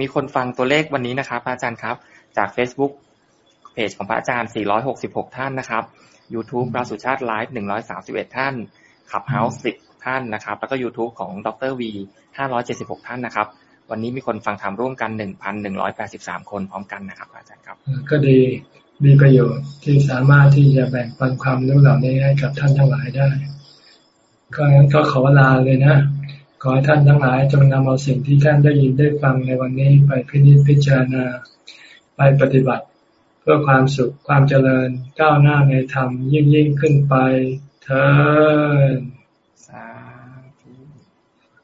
มีคนฟังตัวเลขวันนี้นะครับอาจารย์ครับ จาก Facebook เพจของพระอาจารย์ 466 ท่านนะครับ YouTube พระสุชาติไลฟ์131 ท่านขับเฮาส์10 ท่านนะครับ แล้วก็ YouTube ของดรวี576 ท่านนะครับ วันนี้มีคนฟังธรรมร่วมกัน1,183คนพร้อมกันนะครับ อาจารย์ครับ ก็ดีมีประโยชน์ที่สามารถที่จะแบ่งปันความรู้เหล่านี้ให้กับท่านทั้งหลายได้ ก็งั้นก็ขอลาเลยนะ ขอให้ท่านทั้งหลายจงนำเอาสิ่งที่ท่านได้ยินได้ฟังในวันนี้ไปพิจิตพิจารณาไปปฏิบัติ เพื่อความสุขความเจริญก้าวหน้าในธรรมยิ่งยิ่งขึ้นไปเธอ